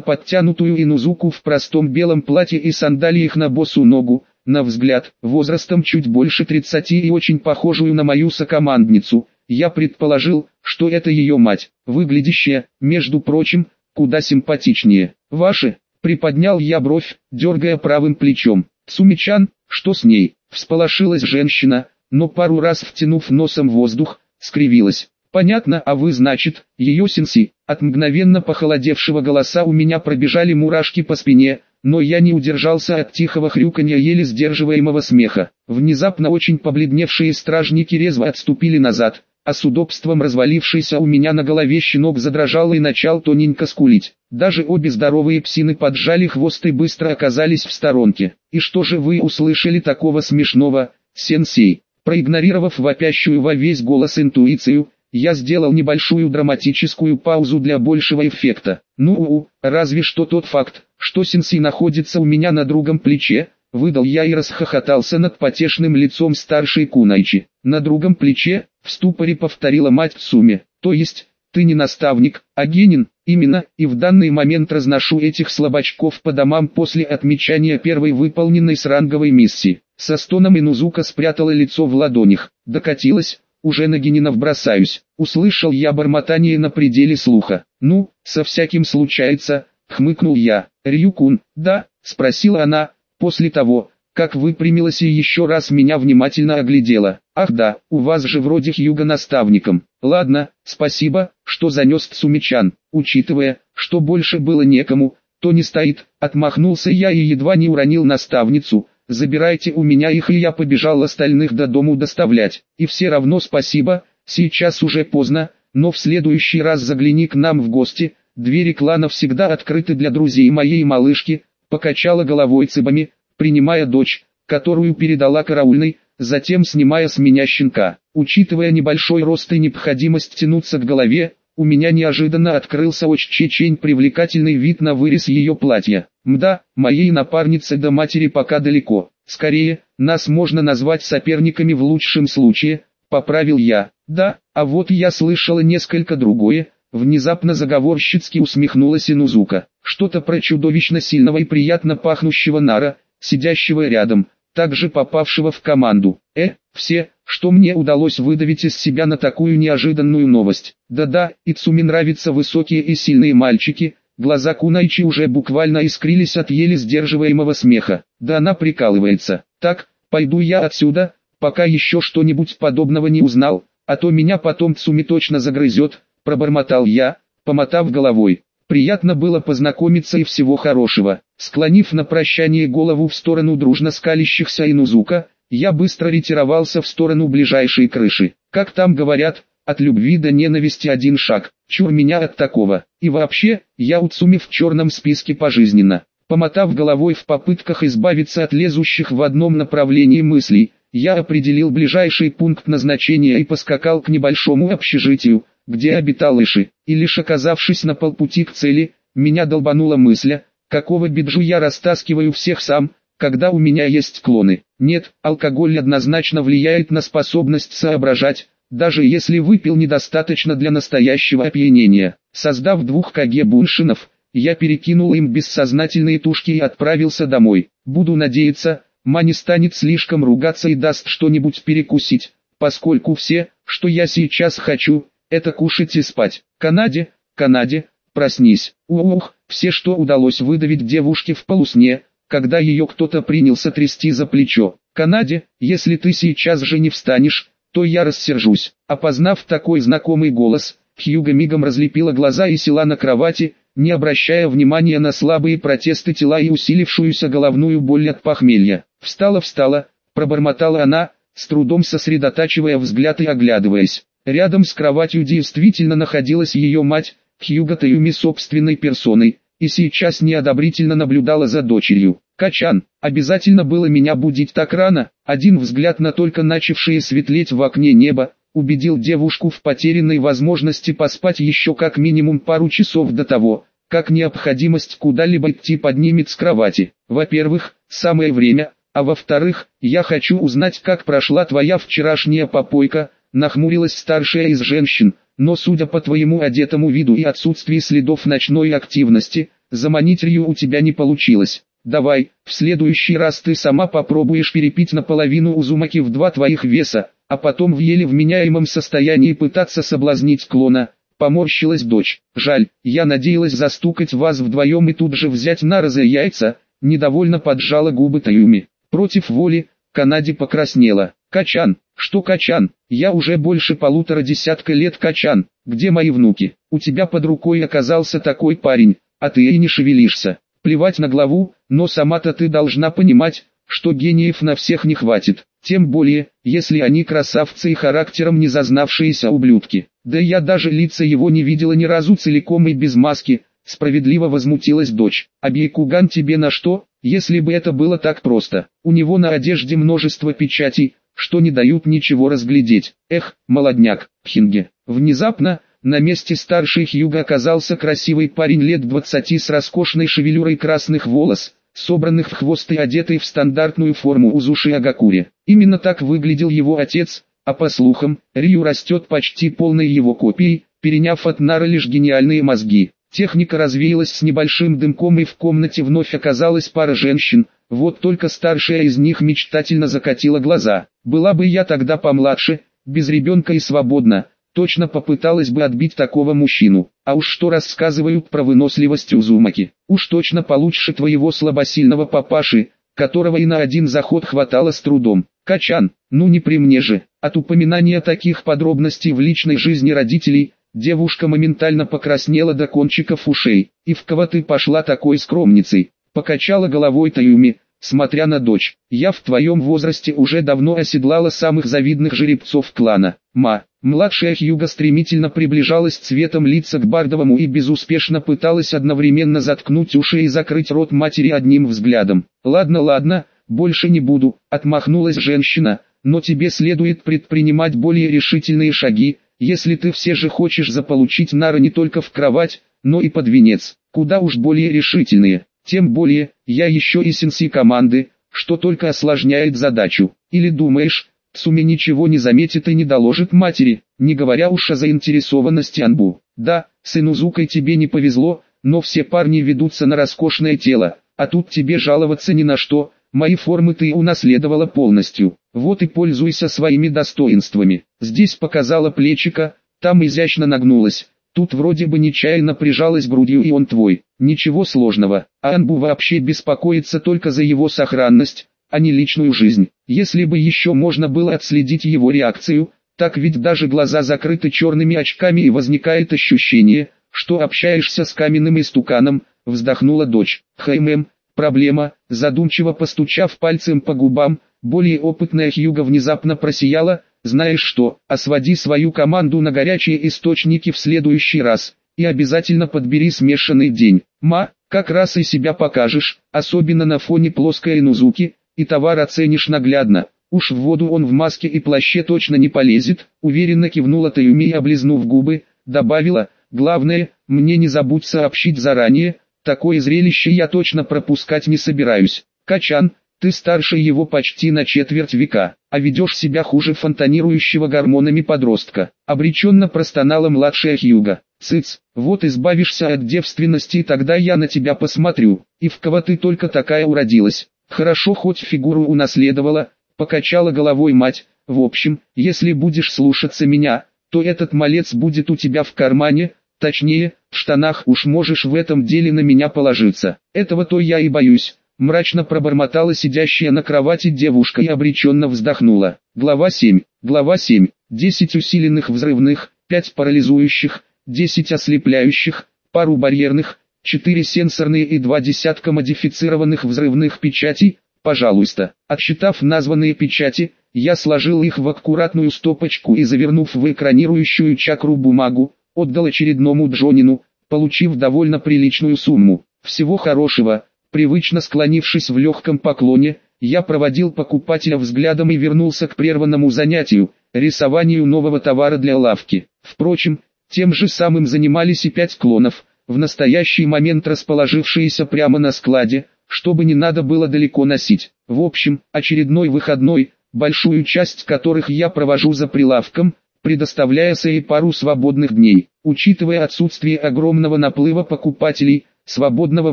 подтянутую Инузуку в простом белом платье и сандалиях на босу ногу, на взгляд, возрастом чуть больше 30 и очень похожую на мою сокомандницу, я предположил, что это ее мать, выглядящая, между прочим, куда симпатичнее. «Ваши?» — приподнял я бровь, дергая правым плечом. «Сумичан, что с ней?» — всполошилась женщина, но пару раз втянув носом воздух, скривилась. «Понятно, а вы, значит, ее сенси?» От мгновенно похолодевшего голоса у меня пробежали мурашки по спине, но я не удержался от тихого хрюканья еле сдерживаемого смеха. Внезапно очень побледневшие стражники резво отступили назад, а с удобством развалившийся у меня на голове щенок задрожал и начал тоненько скулить. Даже обе здоровые псины поджали хвост и быстро оказались в сторонке. «И что же вы услышали такого смешного, сенсей?» Проигнорировав вопящую во весь голос интуицию, я сделал небольшую драматическую паузу для большего эффекта. Ну, разве что тот факт, что Синси находится у меня на другом плече, выдал я и расхохотался над потешным лицом старшей Кунайчи. На другом плече, в ступоре повторила мать Суми, то есть, ты не наставник, а генин, именно, и в данный момент разношу этих слабачков по домам после отмечания первой выполненной с ранговой миссии. Со стоном Инузука спрятала лицо в ладонях, докатилась, уже на Генинов бросаюсь. Услышал я бормотание на пределе слуха. Ну, со всяким случается, хмыкнул я. Рюкун, да, спросила она, после того, как выпрямилась и еще раз меня внимательно оглядела. Ах да, у вас же вроде Хьюга наставником. Ладно, спасибо, что занес Цумичан. Учитывая, что больше было некому, то не стоит. Отмахнулся я и едва не уронил наставницу, Забирайте у меня их и я побежал остальных до дому доставлять. И все равно спасибо, сейчас уже поздно, но в следующий раз загляни к нам в гости, двери клана всегда открыты для друзей моей малышки, покачала головой цыбами, принимая дочь, которую передала караульной, затем снимая с меня щенка. Учитывая небольшой рост и необходимость тянуться к голове, у меня неожиданно открылся очень привлекательный вид на вырез ее платья. Мда, моей напарнице до матери пока далеко. Скорее, нас можно назвать соперниками в лучшем случае, поправил я. Да, а вот я слышала несколько другое, внезапно заговорщицки усмехнулась Инузука. Что-то про чудовищно сильного и приятно пахнущего нара, сидящего рядом, также попавшего в команду. Э, все, что мне удалось выдавить из себя на такую неожиданную новость. Да-да, Ицуми нравятся высокие и сильные мальчики, глаза Кунайчи уже буквально искрились от еле сдерживаемого смеха. Да она прикалывается. Так, пойду я отсюда, пока еще что-нибудь подобного не узнал, а то меня потом Цуми точно загрызет, пробормотал я, помотав головой. Приятно было познакомиться и всего хорошего. Склонив на прощание голову в сторону дружно скалящихся Инузука, я быстро ретировался в сторону ближайшей крыши. Как там говорят, от любви до ненависти один шаг. Чур меня от такого. И вообще, я Уцуми в черном списке пожизненно. Помотав головой в попытках избавиться от лезущих в одном направлении мыслей, я определил ближайший пункт назначения и поскакал к небольшому общежитию, где обитал Иши. И лишь оказавшись на полпути к цели, меня долбанула мысль, какого биджу я растаскиваю всех сам, когда у меня есть клоны. Нет, алкоголь однозначно влияет на способность соображать, даже если выпил недостаточно для настоящего опьянения. Создав двух КГ буншинов, я перекинул им бессознательные тушки и отправился домой. Буду надеяться, ма не станет слишком ругаться и даст что-нибудь перекусить, поскольку все, что я сейчас хочу, это кушать и спать. Канаде, Канаде, проснись. Ух, все, что удалось выдавить девушке в полусне, когда ее кто-то принялся трясти за плечо. «Канаде, если ты сейчас же не встанешь, то я рассержусь». Опознав такой знакомый голос, Хьюга мигом разлепила глаза и села на кровати, не обращая внимания на слабые протесты тела и усилившуюся головную боль от похмелья. «Встала-встала», пробормотала она, с трудом сосредотачивая взгляд и оглядываясь. Рядом с кроватью действительно находилась ее мать, Хьюга Таюми собственной персоной, и сейчас неодобрительно наблюдала за дочерью. Качан, обязательно было меня будить так рано, один взгляд на только начавшее светлеть в окне небо, убедил девушку в потерянной возможности поспать еще как минимум пару часов до того, как необходимость куда-либо идти поднимет с кровати. Во-первых, самое время, а во-вторых, я хочу узнать, как прошла твоя вчерашняя попойка, нахмурилась старшая из женщин, но судя по твоему одетому виду и отсутствии следов ночной активности, заманить Рью у тебя не получилось. Давай, в следующий раз ты сама попробуешь перепить наполовину узумаки в два твоих веса, а потом в еле вменяемом состоянии пытаться соблазнить клона. Поморщилась дочь. Жаль, я надеялась застукать вас вдвоем и тут же взять на розы яйца. Недовольно поджала губы Таюми. Против воли, Канаде покраснела. Качан, что Качан? Я уже больше полутора десятка лет Качан. Где мои внуки? У тебя под рукой оказался такой парень, а ты и не шевелишься. Плевать на главу, но сама-то ты должна понимать, что гениев на всех не хватит. Тем более, если они красавцы и характером не зазнавшиеся ублюдки. Да я даже лица его не видела ни разу целиком и без маски, справедливо возмутилась дочь. А Бейкуган тебе на что, если бы это было так просто? У него на одежде множество печатей, что не дают ничего разглядеть. Эх, молодняк, Хинге. Внезапно, на месте старшей Хьюга оказался красивый парень лет 20 с роскошной шевелюрой красных волос, собранных в хвост и одетый в стандартную форму Узуши Агакури. Именно так выглядел его отец, а по слухам, Рyu растет почти полной его копией, переняв от Нара лишь гениальные мозги. Техника развеялась с небольшим дымком и в комнате вновь оказалась пара женщин, вот только старшая из них мечтательно закатила глаза. Была бы я тогда помладше, без ребенка и свободна, точно попыталась бы отбить такого мужчину. А уж что рассказывают про выносливость Узумаки. Уж точно получше твоего слабосильного папаши, которого и на один заход хватало с трудом. Качан, ну не при мне же. От упоминания таких подробностей в личной жизни родителей, девушка моментально покраснела до кончиков ушей. И в ты пошла такой скромницей? Покачала головой Таюми, смотря на дочь. Я в твоем возрасте уже давно оседлала самых завидных жеребцов клана. Ма, младшая Хьюга стремительно приближалась цветом лица к Бардовому и безуспешно пыталась одновременно заткнуть уши и закрыть рот матери одним взглядом. Ладно, ладно, больше не буду, отмахнулась женщина, но тебе следует предпринимать более решительные шаги, если ты все же хочешь заполучить Нара не только в кровать, но и под венец. Куда уж более решительные. Тем более, я еще и сенси команды, что только осложняет задачу. Или думаешь, Цуми ничего не заметит и не доложит матери, не говоря уж о заинтересованности Анбу. Да, сыну Зукой тебе не повезло, но все парни ведутся на роскошное тело, а тут тебе жаловаться ни на что, мои формы ты унаследовала полностью. Вот и пользуйся своими достоинствами. Здесь показала плечика, там изящно нагнулась, Тут вроде бы нечаянно прижалась грудью и он твой. Ничего сложного. А Анбу вообще беспокоится только за его сохранность, а не личную жизнь. Если бы еще можно было отследить его реакцию, так ведь даже глаза закрыты черными очками и возникает ощущение, что общаешься с каменным истуканом, вздохнула дочь. Хаймем, проблема, задумчиво постучав пальцем по губам, более опытная Хьюга внезапно просияла, знаешь что, осводи свою команду на горячие источники в следующий раз, и обязательно подбери смешанный день. Ма, как раз и себя покажешь, особенно на фоне плоской Инузуки, и товар оценишь наглядно. Уж в воду он в маске и плаще точно не полезет, уверенно кивнула Таюми и облизнув губы, добавила, главное, мне не забудь сообщить заранее, такое зрелище я точно пропускать не собираюсь. Качан, ты старше его почти на четверть века, а ведешь себя хуже фонтанирующего гормонами подростка. Обреченно простонала младшая Хьюга. Цыц, вот избавишься от девственности тогда я на тебя посмотрю. И в кого ты только такая уродилась. Хорошо хоть фигуру унаследовала, покачала головой мать. В общем, если будешь слушаться меня, то этот малец будет у тебя в кармане, точнее, в штанах уж можешь в этом деле на меня положиться. Этого-то я и боюсь. Мрачно пробормотала сидящая на кровати девушка и обреченно вздохнула. Глава 7. Глава 7. 10 усиленных взрывных, 5 парализующих, 10 ослепляющих, пару барьерных, 4 сенсорные и 2 десятка модифицированных взрывных печатей. Пожалуйста, отсчитав названные печати, я сложил их в аккуратную стопочку и завернув в экранирующую чакру бумагу, отдал очередному Джонину, получив довольно приличную сумму. Всего хорошего, привычно склонившись в легком поклоне, я проводил покупателя взглядом и вернулся к прерванному занятию, рисованию нового товара для лавки. Впрочем, тем же самым занимались и пять клонов, в настоящий момент расположившиеся прямо на складе, чтобы не надо было далеко носить. В общем, очередной выходной, большую часть которых я провожу за прилавком, предоставляя себе пару свободных дней. Учитывая отсутствие огромного наплыва покупателей, свободного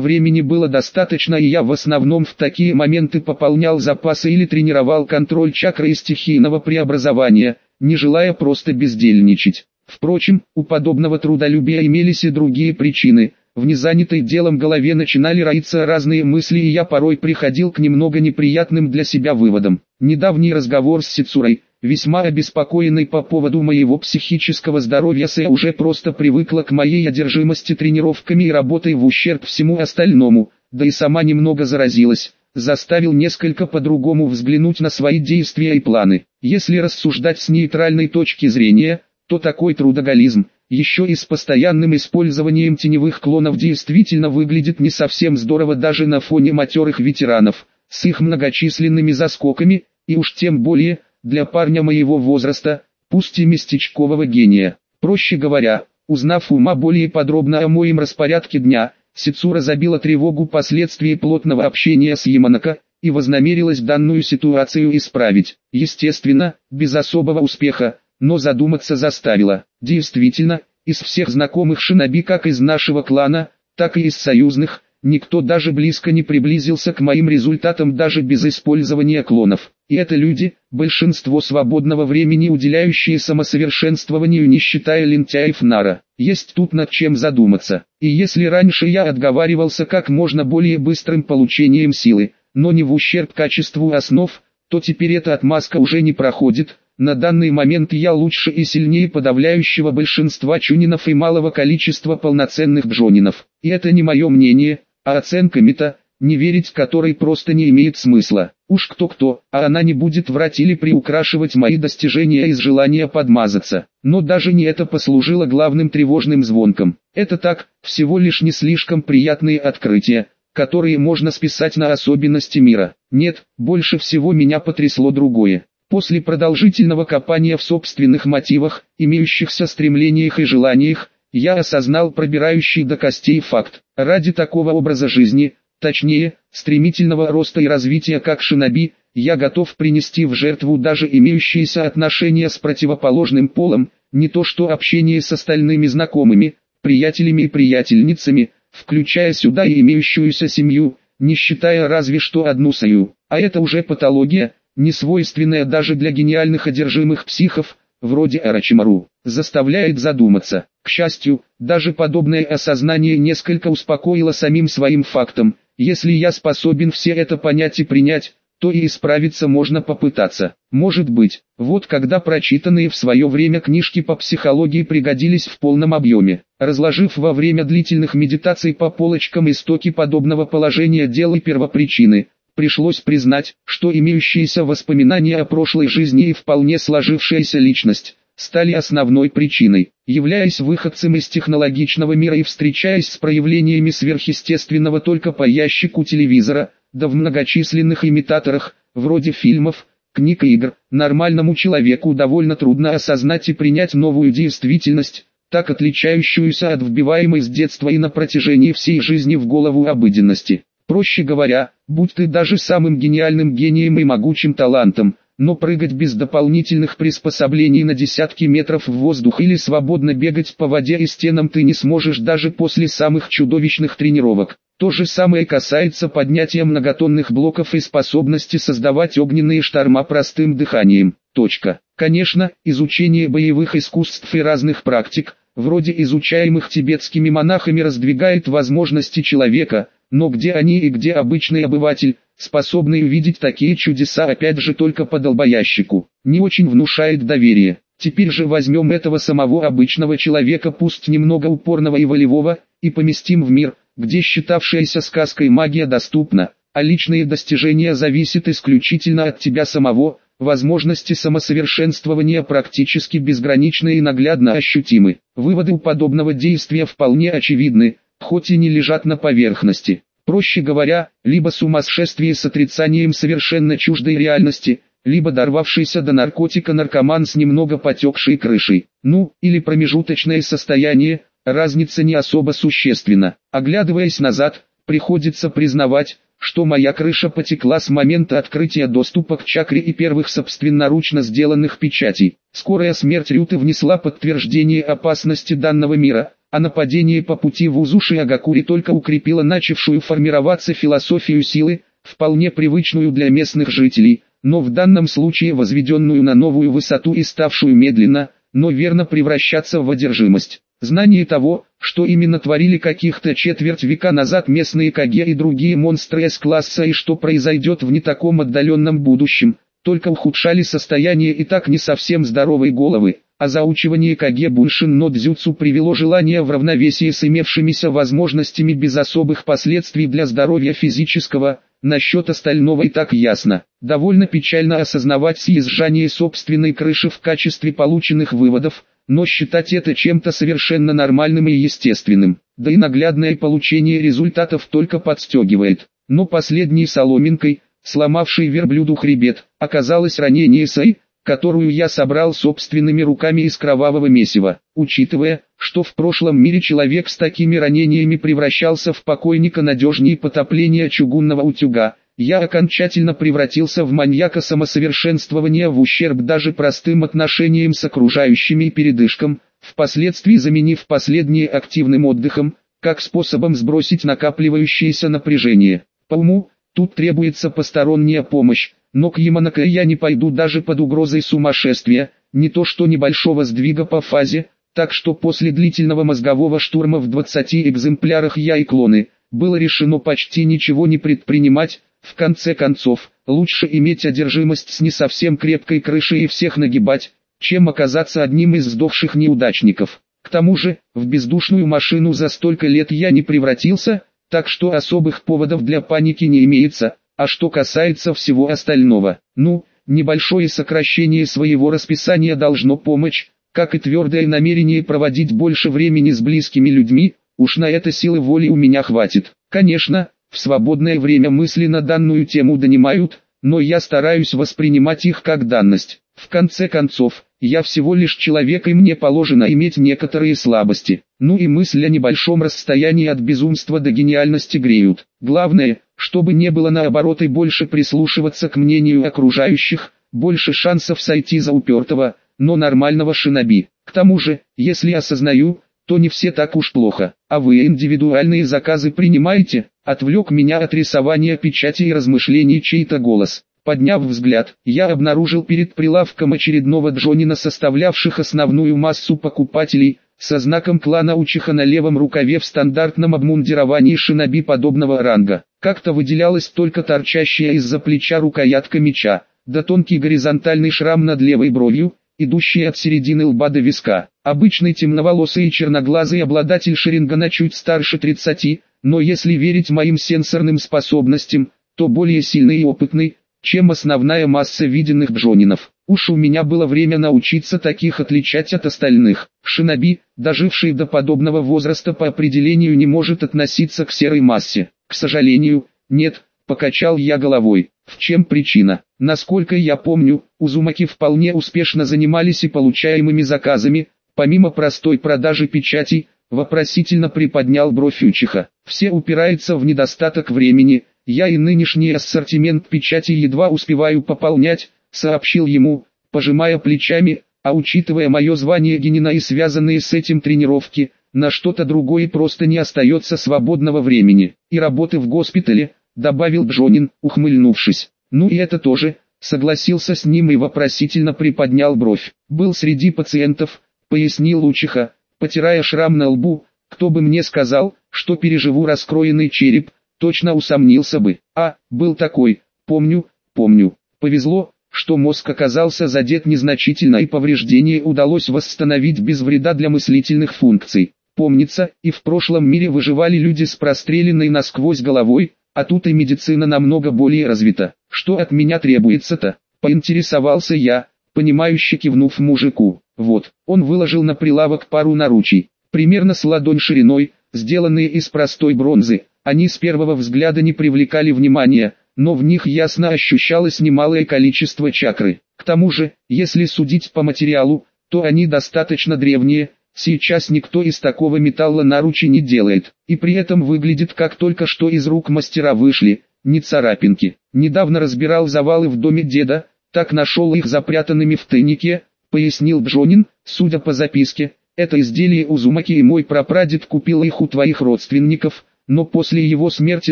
времени было достаточно и я в основном в такие моменты пополнял запасы или тренировал контроль чакры и стихийного преобразования, не желая просто бездельничать. Впрочем, у подобного трудолюбия имелись и другие причины. В незанятой делом голове начинали роиться разные мысли и я порой приходил к немного неприятным для себя выводам. Недавний разговор с Сицурой, весьма обеспокоенный по поводу моего психического здоровья Сэ уже просто привыкла к моей одержимости тренировками и работой в ущерб всему остальному, да и сама немного заразилась, заставил несколько по-другому взглянуть на свои действия и планы. Если рассуждать с нейтральной точки зрения, то такой трудоголизм, еще и с постоянным использованием теневых клонов действительно выглядит не совсем здорово даже на фоне матерых ветеранов, с их многочисленными заскоками, и уж тем более, для парня моего возраста, пусть и местечкового гения. Проще говоря, узнав ума более подробно о моем распорядке дня, Сицура забила тревогу последствий плотного общения с Яманако, и вознамерилась данную ситуацию исправить. Естественно, без особого успеха, но задуматься заставила. Действительно, из всех знакомых шиноби как из нашего клана, так и из союзных, никто даже близко не приблизился к моим результатам даже без использования клонов. И это люди, большинство свободного времени уделяющие самосовершенствованию не считая лентяев Нара. Есть тут над чем задуматься. И если раньше я отговаривался как можно более быстрым получением силы, но не в ущерб качеству основ, то теперь эта отмазка уже не проходит, на данный момент я лучше и сильнее подавляющего большинства чунинов и малого количества полноценных джонинов. И это не мое мнение, а оценка мета, не верить которой просто не имеет смысла. Уж кто-кто, а она не будет врать или приукрашивать мои достижения из желания подмазаться. Но даже не это послужило главным тревожным звонком. Это так, всего лишь не слишком приятные открытия, которые можно списать на особенности мира. Нет, больше всего меня потрясло другое. После продолжительного копания в собственных мотивах, имеющихся стремлениях и желаниях, я осознал пробирающий до костей факт. Ради такого образа жизни, точнее, стремительного роста и развития как шиноби, я готов принести в жертву даже имеющиеся отношения с противоположным полом, не то что общение с остальными знакомыми, приятелями и приятельницами, включая сюда и имеющуюся семью, не считая разве что одну сою. А это уже патология, не свойственная даже для гениальных одержимых психов, вроде Арачимару, заставляет задуматься. К счастью, даже подобное осознание несколько успокоило самим своим фактом, если я способен все это понять и принять, то и исправиться можно попытаться. Может быть, вот когда прочитанные в свое время книжки по психологии пригодились в полном объеме, разложив во время длительных медитаций по полочкам истоки подобного положения дел и первопричины, пришлось признать, что имеющиеся воспоминания о прошлой жизни и вполне сложившаяся личность, стали основной причиной, являясь выходцем из технологичного мира и встречаясь с проявлениями сверхъестественного только по ящику телевизора, да в многочисленных имитаторах, вроде фильмов, книг и игр, нормальному человеку довольно трудно осознать и принять новую действительность, так отличающуюся от вбиваемой с детства и на протяжении всей жизни в голову обыденности. Проще говоря, будь ты даже самым гениальным гением и могучим талантом, но прыгать без дополнительных приспособлений на десятки метров в воздух или свободно бегать по воде и стенам ты не сможешь даже после самых чудовищных тренировок. То же самое касается поднятия многотонных блоков и способности создавать огненные шторма простым дыханием. Точка. Конечно, изучение боевых искусств и разных практик, вроде изучаемых тибетскими монахами раздвигает возможности человека, но где они и где обычный обыватель, способный увидеть такие чудеса опять же только по долбоящику, не очень внушает доверие. Теперь же возьмем этого самого обычного человека пусть немного упорного и волевого, и поместим в мир, где считавшаяся сказкой магия доступна, а личные достижения зависят исключительно от тебя самого, возможности самосовершенствования практически безграничны и наглядно ощутимы. Выводы у подобного действия вполне очевидны, хоть и не лежат на поверхности. Проще говоря, либо сумасшествие с отрицанием совершенно чуждой реальности, либо дорвавшийся до наркотика наркоман с немного потекшей крышей. Ну, или промежуточное состояние, разница не особо существенна. Оглядываясь назад, приходится признавать, что моя крыша потекла с момента открытия доступа к чакре и первых собственноручно сделанных печатей. Скорая смерть Рюты внесла подтверждение опасности данного мира, а нападение по пути в Узуши Агакури только укрепило начавшую формироваться философию силы, вполне привычную для местных жителей, но в данном случае возведенную на новую высоту и ставшую медленно, но верно превращаться в одержимость. Знание того, что именно творили каких-то четверть века назад местные Каге и другие монстры С-класса и что произойдет в не таком отдаленном будущем, только ухудшали состояние и так не совсем здоровой головы, а заучивание Каге Буншин но Дзюцу привело желание в равновесии с имевшимися возможностями без особых последствий для здоровья физического, насчет остального и так ясно. Довольно печально осознавать съезжание собственной крыши в качестве полученных выводов, но считать это чем-то совершенно нормальным и естественным, да и наглядное получение результатов только подстегивает. Но последней соломинкой, сломавшей верблюду хребет, оказалось ранение Сай, которую я собрал собственными руками из кровавого месива, учитывая, что в прошлом мире человек с такими ранениями превращался в покойника надежнее потопления чугунного утюга, я окончательно превратился в маньяка самосовершенствования в ущерб даже простым отношениям с окружающими и передышкам, впоследствии заменив последние активным отдыхом, как способом сбросить накапливающееся напряжение. По уму, тут требуется посторонняя помощь, но к Яманака я не пойду даже под угрозой сумасшествия, не то что небольшого сдвига по фазе, так что после длительного мозгового штурма в 20 экземплярах я и клоны, было решено почти ничего не предпринимать, в конце концов, лучше иметь одержимость с не совсем крепкой крышей и всех нагибать, чем оказаться одним из сдохших неудачников. К тому же, в бездушную машину за столько лет я не превратился, так что особых поводов для паники не имеется, а что касается всего остального, ну, небольшое сокращение своего расписания должно помочь, как и твердое намерение проводить больше времени с близкими людьми, уж на это силы воли у меня хватит. Конечно, в свободное время мысли на данную тему донимают, но я стараюсь воспринимать их как данность. В конце концов, я всего лишь человек и мне положено иметь некоторые слабости. Ну и мысли о небольшом расстоянии от безумства до гениальности греют. Главное, чтобы не было наоборот и больше прислушиваться к мнению окружающих, больше шансов сойти за упертого, но нормального шиноби. К тому же, если осознаю, то не все так уж плохо. А вы индивидуальные заказы принимаете? Отвлек меня от рисования печати и размышлений чей-то голос. Подняв взгляд, я обнаружил перед прилавком очередного Джонина составлявших основную массу покупателей, со знаком клана Учиха на левом рукаве в стандартном обмундировании шиноби подобного ранга. Как-то выделялась только торчащая из-за плеча рукоятка меча, да тонкий горизонтальный шрам над левой бровью, идущий от середины лба до виска. Обычный темноволосый и черноглазый обладатель Шерингана чуть старше 30, но если верить моим сенсорным способностям, то более сильный и опытный, чем основная масса виденных Джонинов. Уж у меня было время научиться таких отличать от остальных. Шиноби, доживший до подобного возраста по определению не может относиться к серой массе. К сожалению, нет, покачал я головой. В чем причина? Насколько я помню, Узумаки вполне успешно занимались и получаемыми заказами, помимо простой продажи печатей, вопросительно приподнял бровь Учиха. Все упирается в недостаток времени, я и нынешний ассортимент печати едва успеваю пополнять, сообщил ему, пожимая плечами, а учитывая мое звание генина и связанные с этим тренировки, на что-то другое просто не остается свободного времени. И работы в госпитале, добавил Джонин, ухмыльнувшись. Ну и это тоже, согласился с ним и вопросительно приподнял бровь. Был среди пациентов, пояснил Учиха, потирая шрам на лбу, кто бы мне сказал, что переживу раскроенный череп, точно усомнился бы. А, был такой, помню, помню. Повезло, что мозг оказался задет незначительно и повреждение удалось восстановить без вреда для мыслительных функций. Помнится, и в прошлом мире выживали люди с простреленной насквозь головой, а тут и медицина намного более развита. Что от меня требуется-то? Поинтересовался я, понимающе кивнув мужику. Вот, он выложил на прилавок пару наручий, примерно с ладонь шириной, сделанные из простой бронзы, Они с первого взгляда не привлекали внимания, но в них ясно ощущалось немалое количество чакры. К тому же, если судить по материалу, то они достаточно древние, сейчас никто из такого металла наручи не делает, и при этом выглядит как только что из рук мастера вышли, не царапинки. Недавно разбирал завалы в доме деда, так нашел их запрятанными в тайнике, пояснил Джонин, судя по записке, это изделие Узумаки и мой прапрадед купил их у твоих родственников, но после его смерти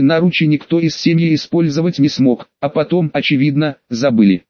наручи никто из семьи использовать не смог, а потом, очевидно, забыли.